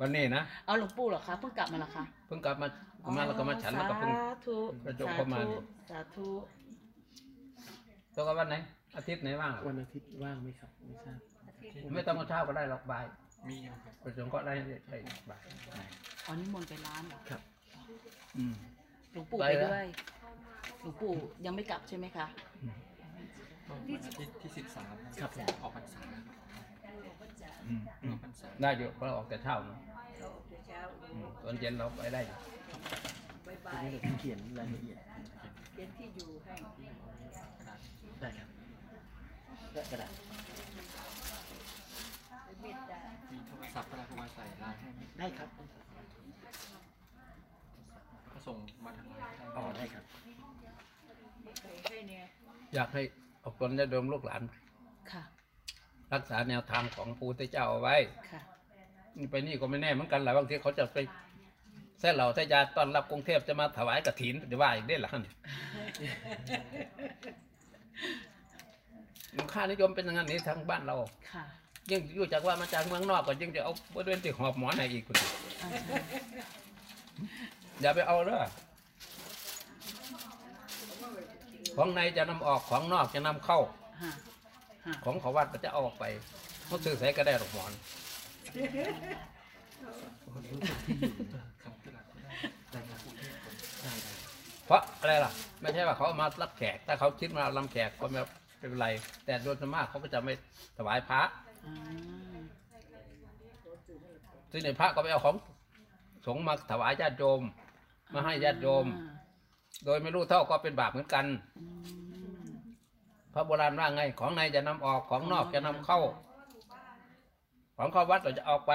วันนี้นะเอาหลวงปู่เหรอคะเพิ่งกลับมาเหรอคะเพิ่งกลับมามาแล้วก็มาฉันแล้วก็เพิ่งสาธุกระจกสาเข้ามาธุสาธุตัวกับวันไหนอาทิตย์ไหนว่างวันอาทิตย์ว่างไหมครับไม่ทราบไม่ต้องมาเช้าก็ได้หรอกบ่ายมีครับประชุมก็ได้ได้บ่ายอ๋อนิมนต์ไปร้านเหรอครับอืมหลวงปู่ไปไปแล้วด้วยหลวงปู่ยังไม่กลับใช่ไหมคะที่ที่สิบสามครับออกพรรษา อืมออกพรรษาได้อยู่เพราะเราออกแต่เช้าเนอะเราออกแต่เช้าอืมตอนเย็นเราไปได้อยู่บ่าทียนี้เราเขียนรายละเอียดๆเขียนที่อยู่ให้ได้ครับและกระดาษเมตตามีโทรศัพท์อะไรพวกมาใส่ไลน์ให้ไหมได้ครับก็ส่งมาทางไลน์ได้อ๋อได้ครับใส่ให้เนี่ยอยากให้ออกตนญาติโยมลูกหลานค่ะ รักษาแนวทางของพระพุทธเจ้าเอาไว้ค่ะ ไปนี่ก็ไม่แน่เหมือนกันแหละบางทีเขาจะไปแซ่เหล่าแซ่ยาต้อนรับกรุงเทพจะมาถวายกฐินจะว่าอีกได้หรอเนี่ยค่านิยมเป็นอย่างนั้นนี่ทางบ้านเรา ค่ะยิ่งรู้จักว่ามาจากเมืองนอกก็ยิ่งจะเอาบริเวณที่หอบหมอนให้อีกคุณอ่าใช่อย่าไปเอาเด้อของในจะนำออกของนอกจะนำเข้า ฮะฮะ ของเขาวัดก็จะเอาออกไปเขาซื้อใส่ก็ได้หรอกหมอนเพราะอะไรล่ะ ไม่ใช่ว่าเขาเอามารับแขก ถ้าเขาคิดมารับแขกก็ไม่เป็นไร แต่โดยมากเขาก็จะไม่ถวายพระซึ่งในพระก็ไปเอาของสงฆ์มาถวายญาติโยม มาให้ญาติโยม โดยไม่รู้เท่าก็เป็นบาปเหมือนกันอ พระโบราณว่าไง ของในจะนำออกของนอกจะนำเข้า ของเข้าวัดเราจะเออกไป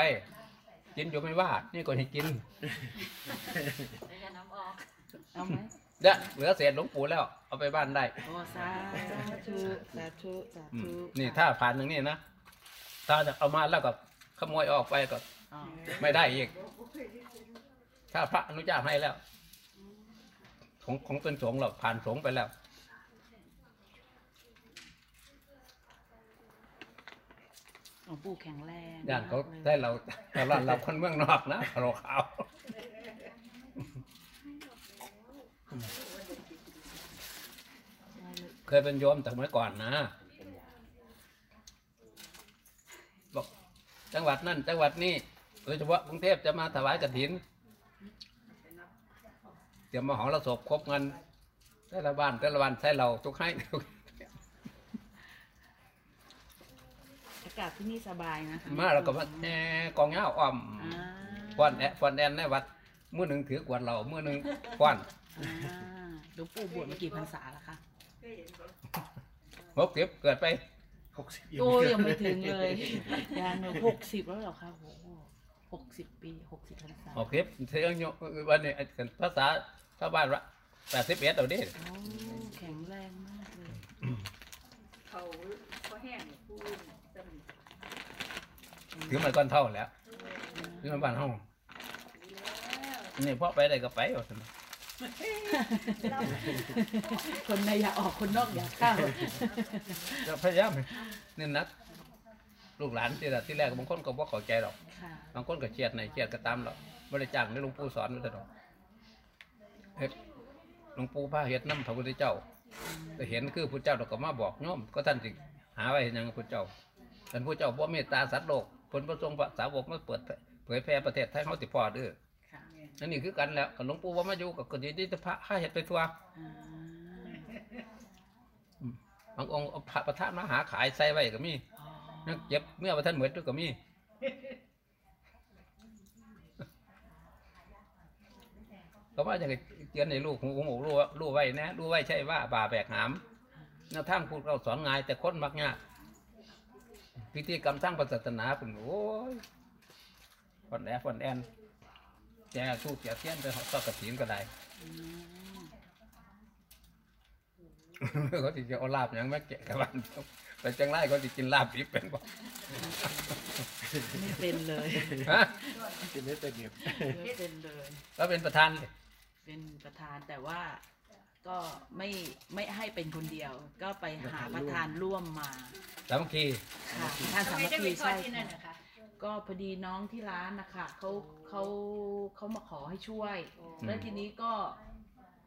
กินอยู่ไม่ว่า นี่ก็ให้กินเอาไหมเด้อเหลือเศษหลวงปู่แล้ว เอาไปบ้านได้โอ้สาธุสาธุสาอืมธุนี่ถ้าผ่านอย่างนี้นะถ้าจะเอามาแล้วก็ขโมยเอาออกไปก็อ๋อไม่ได้อีก ถ้าพระอนุญาตให้แล้ว ของของเป็นสงฆ์เราผ่านสงฆ์ไปแล้ว ลวงปู่แข็งแรงย่านเขามกลยได้เราแต่เราเราคนเมืองนอกนะเราขาวเคยเป็นโยมแต่เมื่อก่อนนะบอกจังหวัดนั่นจังหวัดนี้โดยเฉพาะกรุงเทพจะมาถวายกฐินเดี๋ยวมาหอระศพครบเงินแต่ละบ้านแต่ละวันใช้เราทุกให้อากาศที่นี่สบายนะคะมาแล้วก็มาแหน่กองเงาอ้อมอ่าฟอนแอะฟอนแอนในวัดมือหนึ่งถือกวดเรามือหนึ่งฟอนอ่าหลวงปู่บวชมากี่พรรษาแล้วคะหกสิบเกิดไปหกสิบโอ้ยยังไม่ถึงเลยยังเลยหกสิบแล้วเหรอคะโอ้โหหกสิบปีหกสิบพรรษาหกสิบเที่ยงโยวันนี้ภาษาชาวบ้านว่าแปดสิบเอ็ดเอาดิโอ้แข็งแรงมากเลย เขาเขาแห้งพูดจำ ถือมันก้อนเท่าแล้วถือมันบ้านห้องนี่พ่อไปได้ก็ไปเอาสิคนในอยากออกคนนอกอยากเข้าจะพยายามนี่นัก ลูกหลานที่ละที่แรกบางคนก็บ่เข้าใจหรอกค่ะบางคนก็เครียดในเครียดก็ตามหรอกบริจาคในหลวงปู่สอนไว้ตลอดเฮ็ดหลวงปู่พาเฮ็ดน้ำพระพุทธเจ้าแต่เห็นคือพุทธเจ้าเราก็มาบอกโยมก็ท่านจึงหาไว้เห็นยังพุทธเจ้าท่านพุทธเจ้าบ่เมตตาสัตว์โลก ผลประสงค์พระสาวกมาเปิดเผยแพร่ประเทศไทยเขาติพอเด้อค่ะอันนี้คือกันแหล้วกับหลวงปู่ว่ามาอยู่กับกฎที่พระให้เห็ดไปทัวอ่าบางองค์เอาพระประธานมาหาขายใส่ไว้ก็มีอ๋อยังเก็บเมื่อประท่านเหมือนด้วยก็มีก็ว่าจะเตือนในลูกหูหูรู้ว่ารู้ไว้นะรู้ไว้ใช่ว่าบาแบกหามแนวทางพูดเราสอนง่ายแต่คนมักยาก พิธีกรรมสร้างศาสนาเป็นโอ้ยฟอนแอฟอนแอนแจสู้เสียเทียนไปต่อกระถินก็ได้อืมเขาติจะเอาลาบหยังแม่แกะกับบ้านไปจังไรเขาติกินลาบดิบเป็นบ่ไม่เป็นเลยฮะเป็นไม่เป็นเนี่ยไม่เป็นเลย ก็เป็นประธานเลยเป็นประธานแต่ว่า ก็ไม่ไม่ให้เป็นคนเดียว ก็ไปหาประธานร่วมมาสามัคคีค่ะประธานสาทำไมมัคได้ไปคีทอดใช่ที่นั่นค่ะนะคะก็พอดีน้องที่ร้านนะคะเขาเขาเขามาขอให้ช่วยแล้วทีนี้ก็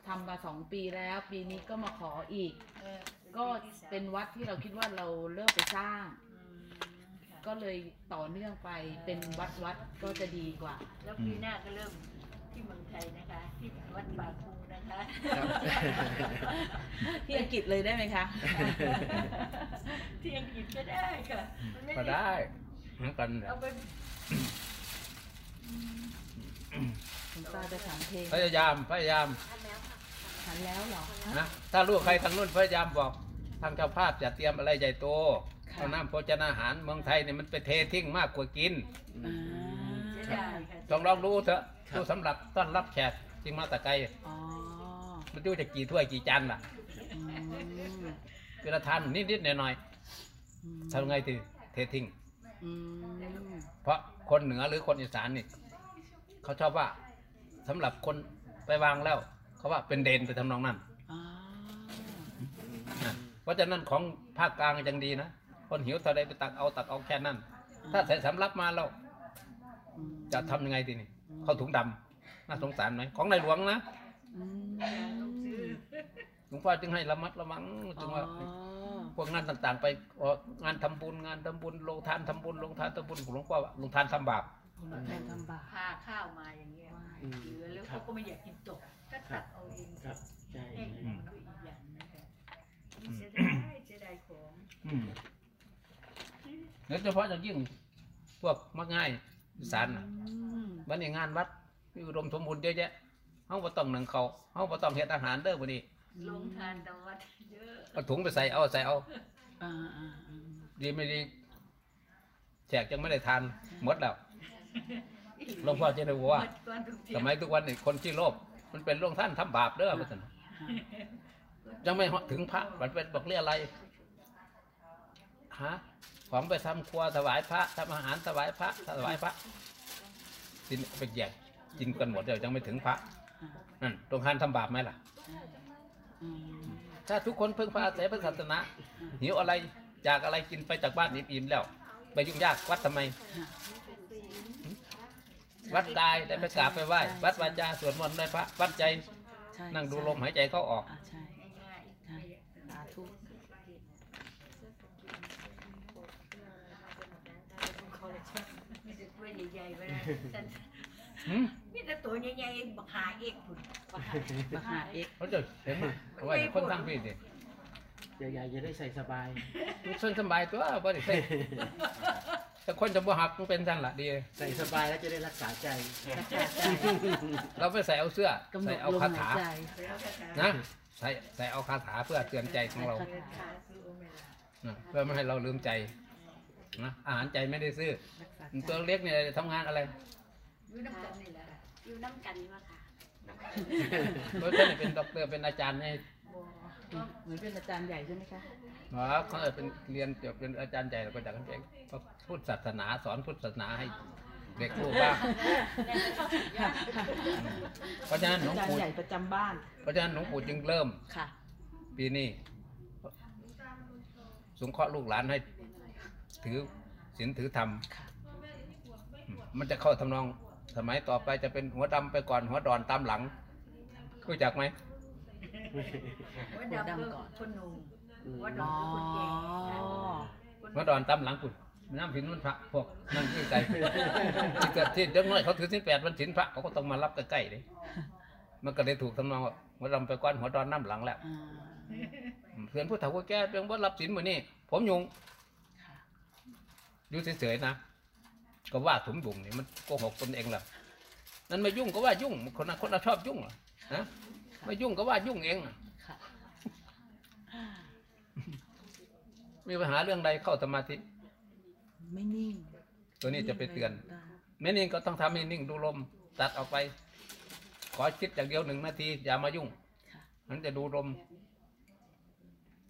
ทำมาสองปีแล้ว ปีนี้ก็มาขออีก เออก็เป็นวัดที่เราคิดว่าเราเริ่มไปสร้าง อืมค่ะก็เลยต่อเนื่องไปเป็นวัดวัดก็จะดีกว่า แล้วปีหน้าก็เริ่ม ที่เมืองไทยนะคะ ที่วัดป่าคูนะคะที่อังกฤษเลยได้ไหมคะ ที่อังกฤษก็ได้ค่ะมันม่ก็ได้เหมือนกันแหละเอาไปคุณป้าจะถามเพลงพยายามพยายามหันแล้วเหรอ นะถ้าลูกใครทางนู้นพยายามบอกทางเจ้าภาพจะเตรียมอะไรใหญ่โตค่ะ เอาน้ำโภชนาอาหารเมืองไทยเนี่ยมันไปเททิ้งมากกว่ากิน อ่าเสียดาย ค่ะ ต้องลองดูเถอะดูสำหรับต้อนรับแขกจริงมาแต่ไกลอ๋อมันดูจะกี่ถ้วยกี่จานล่ะอืมเวลาทานนิดๆหน่อยๆทำไงทีเททิ้ง อืมเพราะคนเหนือหรือคนอีสานนี่เขาชอบว่าสำหรับคนไปวางแล้ว เขาว่าเป็นเดนไปทำนองนั้นอ๋อนะเพราะฉะนั้นของภาคกลางยังดีนะคนหิวเท่าใดไปตักเอาตักเอาแค่นั้น ถ้าใส่สำรับมาแล้วอืม จะทำยังไงทีนี่เข้าถุงดำน่าสงสารไหมของในหลวงนะอืมหลวงพ่อจึงให้ระมัดระวังจึงว่าอ๋อพวกงานต่างๆ ไปออกงานทำบุญงานทำบุญลงทานทำบุญลงทานทำบุญของหลวงพ่อว่าลงทานทำบาปคุณแม่ทำบาป พาข้าวมาอย่างเงี้ยอืมเหลือแล้วครัเขาบ ก็ไม่อยากกินตกก็ตัดเอาเองครับใช่แห้งอืม มันก็อีกอย่างนะคะเสียดายเสียดายของ อืมโดยเฉพาะอย่างยิ่งพวกมักง่าย อีสานน่ะอืมวันนี้งานวัดมีอุดมสมบูรณ์เยอะแยะเฮาบ่ต้องหนึ่งเขาวเฮาบ่ต้องเฮ็ดอาหารเด้อวันนี้ลงทานตะวัดเยอะเอาถุงไปใส่เอาใส่เอา อ่าอ่าอ่าดีไม่ดีแขกยังไม่ได้ทานหมดแล้วหลวงพ่อจะได้บอกว่าตอนทุกเที่สมัยทุกวันนี้คนที่โลภมันเป็นโรงท่านทำบาปเด้อพ่อท่านยังไม่ถึงพระมันเป็นบอกเรียอะไร ฮะของไปทำครัวถวายพระทำอาหารถวายพระถวายพระกินไปแยกกินกันหมดเดี๋ยวยังไม่ถึงพระนั่นตรงท่านทำบาปไหมล่ะอืมถ้าทุกคนเพิ่งพาอาศัยพระศาสนาหิวอะไรจากอะไรกินไปจากบ้านอิ่มๆแล้ว ไปยุ่งยากวัดทำไม วัดกายได้ไปกราบไปไหว้วัดวาจาสวดมนต์ได้พระ วัดใจใช่นั่งดูใช่ลมหายใจเข้าออก อ่าใช่ ง่าย ใช่สาธุ ๆมีแต่ตัวใหญ่ๆไปนะฉันหืมมีแต่ตัวใหญ่ๆบักหาเอกผุนบักหามหาเอกเขาจะเห็นไหมเขาว่าคนทั้งพี่ดิใหญ่ๆจะได้ใส่สบายส่วนสบายตัวบ่ได้ใส่แต่คนจะบ่หักมันเป็นสั้นละดี ใส่สบายแล้วจะได้รักษาใจรักษาใจเราไม่ใส่เอาเสื้อกำหนใส่ดเอาลมคาหายถาใจแล้วก็ถามนะ ใส่ใส่เอาคาถาเพื่อเตือนใจของเราคาถขาคือโอเมล่านะเพื่อไม่ให้เราลืมใจ นะอาหารใจไม่ได้ซื้อ รักษาตัวใจเล็กเนี่ยทำงานอะไรอยู่น้ำกันนี่แหละค่ะอยู่น้ำกันวะค่ะตัวท่านเป็นด็อกเตอร์เป็นอาจารย์ในบ่เหมือนเป็นอาจารย์ใหญ่ใช่ไหมคะหมอเขาเป็นเรียนจบเป็นอาจารย์ใหญ่แล้วก็จากนั้นเองก็พูดศาสนาสอนพุทธศาสนาให้เด็กรู้บ้างเพราะฉะนั้นหลวงอาจารปู่ย์ใหญ่ประจำบ้านเพราะฉะนั้นหลวงปู่จึงเริ่ม ค่ะ ปีนี้สงเคราะห์ลูกหลานให้ ถือศีลถือธรรมค่ะอืมมันจะเข้าทำนอง สมัยต่อไปจะเป็นหัวดำไปก่อนหัวดอนตามหลังรู้จักไหมหัวดำก็คนหนุ่มหัวดอ๋ออก็คนแก่ค่ะคนหัวดอนตามหลังคุณน้ำผินมันพระพวกนั่นคือไก่ที่เกิดที่เด็กน้อยเขาถือสินแปดมันสินพระเขาก็ต้องมารับใกล้ๆเลยมันก็เลยถูกทำนองว่าหัวดำไปก้อนหัวดอนน้ำหลังแล้วอ่าเพื่อนผู้เฒ่าผู้แก่เป็นว่ารับสินมือนี่ผมยุงค่ะ อยู่เฉยๆนะก็ว่าผมยุงนี่มันโกหกตนเองแหละนั่นไม่ยุ่งก็ว่ายุ่งคนนั้นคนนั้นชอบยุ่งเหรอฮะไม่ยุ่งก็ว่ายุ่งเองน่ะค่ะมีปัญหาเรื่องใดเข้าสมาธิไม่นิ่ง ตัวนี้จะไปเตือนได้ไม่นิ่งก็ต้องทำให้นิ่งดูลม ตัดออกไป ขอคิดอย่างเดียวหนึ่งนาทีอย่ามายุ่งค่ะมันจะดูลม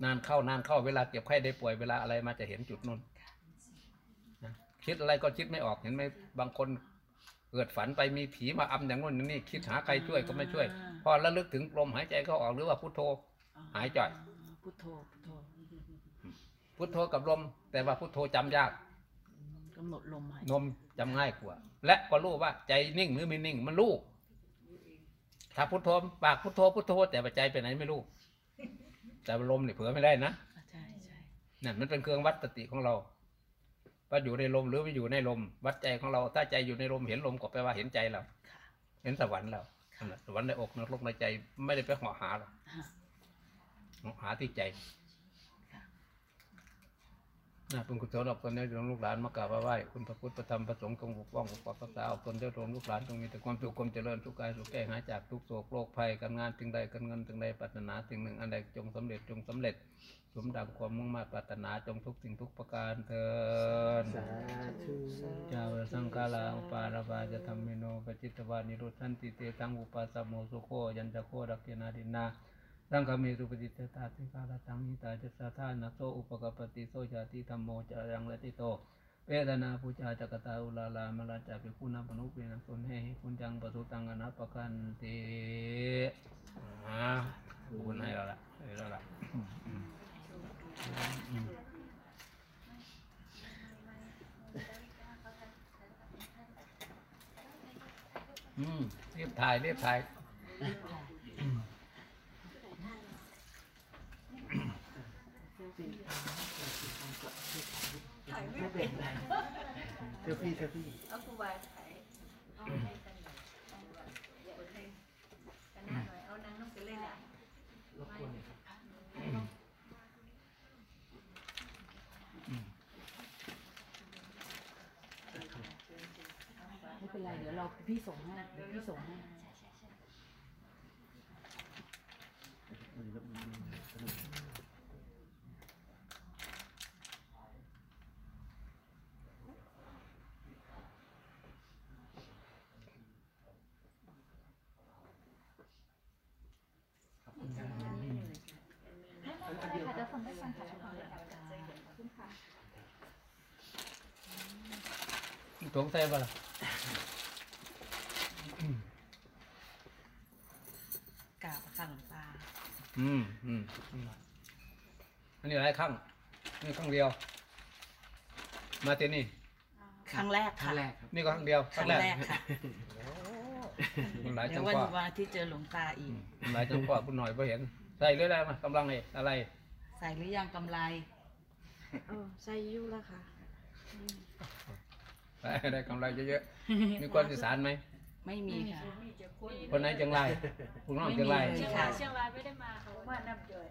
นานเข้านานเข้าเวลาเจ็บไข้ได้ป่วยเวลาอะไรมาจะเห็นจุดนู้นนะ คิดอะไรก็คิดไม่ออกเห็นไหมบางคนเกิดฝันไปมีผีมาอำอย่างนู้นอย่างนี้คิดหาใครช่วยก็ไม่ช่วย พอระลึกถึงลมหายใจเข้าออกหรือว่าพุทโธหายจ่อยพุทโธพุทโธพุทโธกับลม แต่ว่าพุทโธจำยากกำหนดลมหายนมจำง่ายกว่า และก็รู้ว่าใจนิ่งหรือไม่นิ่งมันรู้ถ้าพุทโธปากพุทโธพุทโธ แต่ว่าใจไปไหนไม่รู้แต่ลมเนี่ยเผลอไม่ได้นะอ่าใช่ใช่นั่นมันเป็นเครื่องวัดสติของเรา ว่าอยู่ในลมหรือไม่อยู่ในลม วัดใจของเราถ้าใจอยู่ในลมเห็นลมก็แปลว่าเห็นใจเราค่ะเห็นสวรรค์เรานั่นแหละสวรรค์ในอกนรกในใจไม่ได้ไปเหาะหาหรอกฮะเหาะหาที่ใจค่ะน่าเป็นกุศลออกตนนี้ลูกหลานมากราบไหว้คุณพระพุทธพระธรรมพระสงฆ์จงปกป้องปกปักรักษาออกตนเจ้าโมลูกหลานจงมีแต่ความสุขความเจริญสุขกายสุขแก่หายจากทุกโศกโรคภัยการงานถึงใดการเงินถึงใดปรารถนาสิ่งหนึ่งอันใดจงสำเร็จจงสำเร็จ สมดังความมุ่งมา่ปรารถนาจงทุกสิ่งทุกประการเถิดสาธุจาวสังกาลาอุปาราบาจะธรรมิโนปจิตตวานิโรุทันติเตตังอุปาสมโมสุโคยันจะโคดักเกนาดินาสังฆมีสุปฏิเตตาติกาลตังหิตาจัสสะทานะโสอุปกปปติโสชาติธรรมโมจายังละติโตเวทนาปุจาจักตาอุลาลามลาจาปิคุณาปนุเปนัสนเฮหิคุณจังปสุตังอนัปปะกันติอ่าคุณให้แล้วล่ะให้แล้วล่ะ อืมเรียบถ่ายเรียบถ่ายถ่ายไม่เป็นเซลฟี่เซลฟี่เอาครูบาถ่ายเอาให้กันหน่อยเอาให้กันหน้าหน่อยเอานางน้องไปเล่นอะ รบกวนหน่อยครับ ไม่ เราพี่ส่งให้เดี๋ยวพี่ส่งให้สงสัยป่ะล่ะ กราบค่ะหลวงตา อืมอืมอืมอันนี้หลายครั้งนี่ครั้งเดียว มาที่นี่ครั้งแรกครั้ค่ะ งแรกครับ นี่ก็ครั้งเดียวครั้งแรกค่ะมันหลายเดี๋จัยงววันกว่าวันที่เจอหลวงตาอีอืก มมันหลายจังกว่าคุณหน่อยไ่เห็นใส่เรื่อยๆมากำลังไงอะไร ใส่หรือยังกำไร เออใส่อยู่แล้วค่ะ ได้ได้กำไรเยอะๆ มีคนสื่อสารไหม ไม่มีค่ะคนไหนจังไรพวกน้องจังไรไม่มี เชียงค่ะรายเชียงรายไม่ได้มาค่ะว่านับจ่อย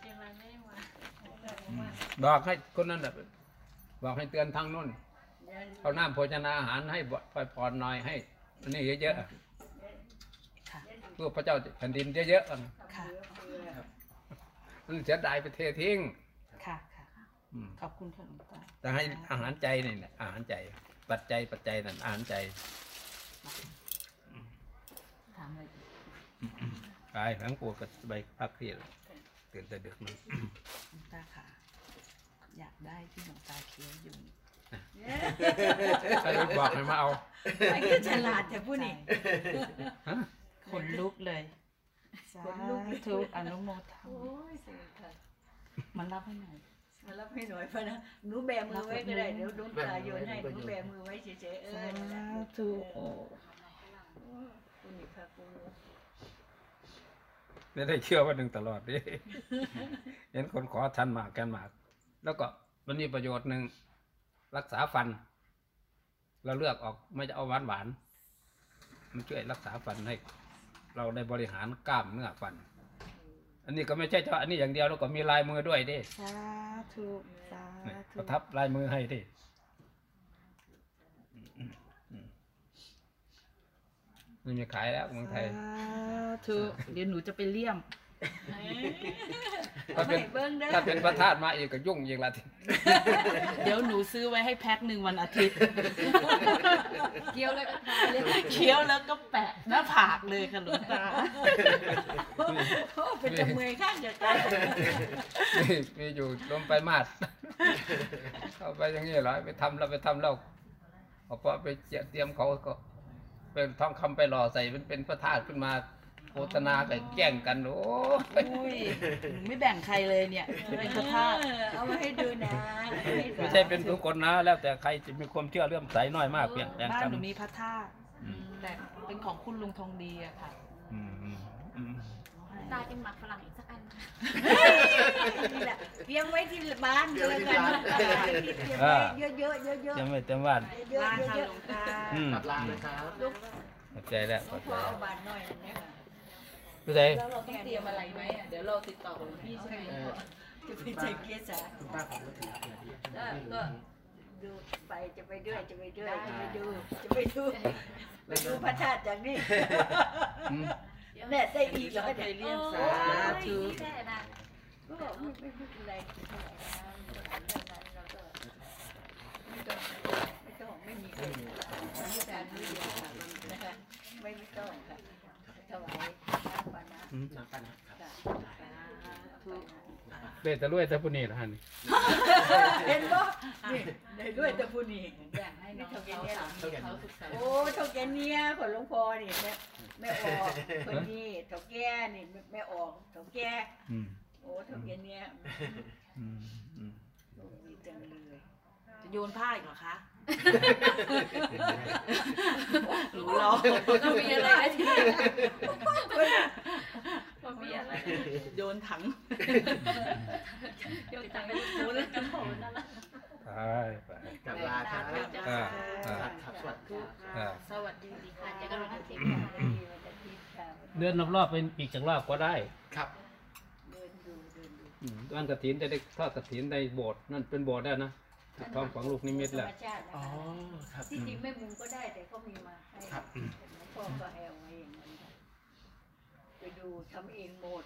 เชียงรายไม่ได้มาบอกให้คนนั้นน่ะบอกให้เตือนทางนู้นเอาน้ำโภชนาอาหารให้บ่อยผ่อนหน่อยให้อันนี้เยอะๆค่ะเพื่อพระเจ้าแผ่นดินเยอะๆกันค่ะมันเสียดายไปเททิ้งค่ะ ค่ะ อืมขอบคุณค่ะหลวงตาแต่ให้อาหารใจนี่แหละอาหารใจ ปัจจัยปัจจัยนั่นอาหารใจ ถามอะไรอีกไปหลังปวดก็ไปพักที่ตื่นแต่ดึกมันหลวงตาค่ะ อยากได้ที่หลวงตาเคี้ยวอยู่ใครบอกให้มาเอา ไอ้ก็ฉลาดแต่ผู้นี่ฮะขนลุกเลยสาขนลุกธุอนุโมทนาโอ้ยสิค่ะมันรับให้หน่อย มารับให้หน่อยพะนะหนูแบมือไว้ก็ได้เดี๋ยวดวงตาโยนให้หนูแบมือไว้เฉยๆเออสานั่นแหละธุโอ้คุณนี่ค่ะคุณไม่ได้เชื่อว่าหนึ่งตลอดดิเห็นคนขอทันหมากแกนหมาก แล้วก็มันมีประโยชน์หนึ่งรักษาฟัน เราเลือกออกไม่จะเอาหวานหวานๆมันช่วยรักษาฟันให้ เราได้บริหารกล้ามเนื้อฟัน อันนี้ก็ไม่ใช่เฉพาะอันนี้อย่างเดียวแล้วก็มีลายมือด้วยเดิสาธุสาเนี่ยธุประทับลายมือให้ดิไม่มีขายแล้วเมืองไทยสาธุเดี๋ยวหนูจะไปเลี่ยม ถ้าเป็นให้เบิ่งเด้อถ้าเป็นพระธาตุมาอีกก็ยุ่งอีกละทีเดี๋ยวหนูซื้อไว้ให้แพ็คหนึ่งวันอาทิตย์เกี่ยวแล้วก็ทายเลยเคี้ยวแล้วก็แปะหน้าผากเลยค่ะหลวงตาโอ้เป็นจมูกข้างเดียวกันมีมีอยู่ลมไปมาดเอาไปอย่างนี้เหรอไปทำแล้วไปทำแล้วเอาพอไปเตรียมเขาก็ เป็นทองคำไปหล่อใส่เป็นเป็นพระธาตุขึ้นมา โฆษณากันแย่งกันโอ้ยอุ้ยหนูไม่แบ่งใครเลยเนี่ยเป็นพระธาตุเออเอามาให้ดูนะเอาให้ดูไม่ใช่เป็นทุกคนนะแล้วแต่ใครจะมีความเชื่อเลื่อมใสน้อยมากเปลี่ยนแปลงบ้านกันหนูมีพระธาตุอืมแต่เป็นของคุณลุงทองดีอะค่ะอืมอืมอืมตากินหมักฝรั่งอีกสักอันนี่แหละเตรียมไว้ที่บ้านก็แล้วกันเตรียมไว้เยอะๆเยอะๆเยอะจะไม่เต็มบ้านๆเยอะบ้านๆค่ะเยอะหลวงตาอืมกลับลานะครับๆลูกขอบใจแล้วหลขวองบใจพ่อเอาบานน้อยนั่นเนี่ยพี่ใจแล้วเราต้องเตรียมอะไรไหมอะเดี๋ยวเราติดต่อหลวงพี่ใช่ไหมเอ่อจะไปเจอเกียร์สาคุณป้าผมก็ถือเกียรติก็ก็ดูไปจะไปด้วยจะไปด้วยจะไปดูจะไปดูไปดูพระธาตุจากนี่อืมแน่ได้อีกแล้วไปเนี่ยเรียนสาธุแค่นะก็ไม่ไม่ไม่เป็นไรเท่าไหร่นะเรื่องนั้นเราก็ไม่ต้องไม่ต้องไม่มีใครไม่การไม่เดียวค่ะนะคะไม่ไม่ต้องค่ะถวาย น้ำปานะอืมน้ำปันนะครับค่ะทุกเด้แต่รวยแต่ผู้นี้นะฮะนี่เห็นบ่นี่ได้ด้วยแต่ผู้นี้แบ่งให้น้องเขาสามเขาสุขสันต์โอ้เท่าแกเนี่ยคนหลวงพ่อนี่แม่แม่ออกคนนี้เท่าแก่นี่แม่ออกเท่าแก่อืมโอ้เท่าแกเนี่ยอืมอืมดีจังเลยจะโยนผ้าอีกเหรอคะ หนูรอก็มีอะไรนะที่ก็มีอะไรโยนถังเดี๋ยวจะไปดูเรื่องกระโถนนั่นแหละไปไปกลับลาครับสวัสดีครับอ่าสวัสดีค่ะจะกำลังติดเดินรอบๆเป็นอีกจากรอบก็ได้ครับเดินดูเดินดูอืมวันกระถินได้ทอดกระถินในโบสถ์นั่นเป็นโบสถ์ได้นะ ทองของลูกนิมิตแหละธรรมชาตินะอ๋อ คะครับ ที่จริงไม่มุงก็ได้แต่เขามีมาให้ครับ หลวงพ่อก็ให้เอาไว้อย่างนั้นค่ะไปดูทำเองหมด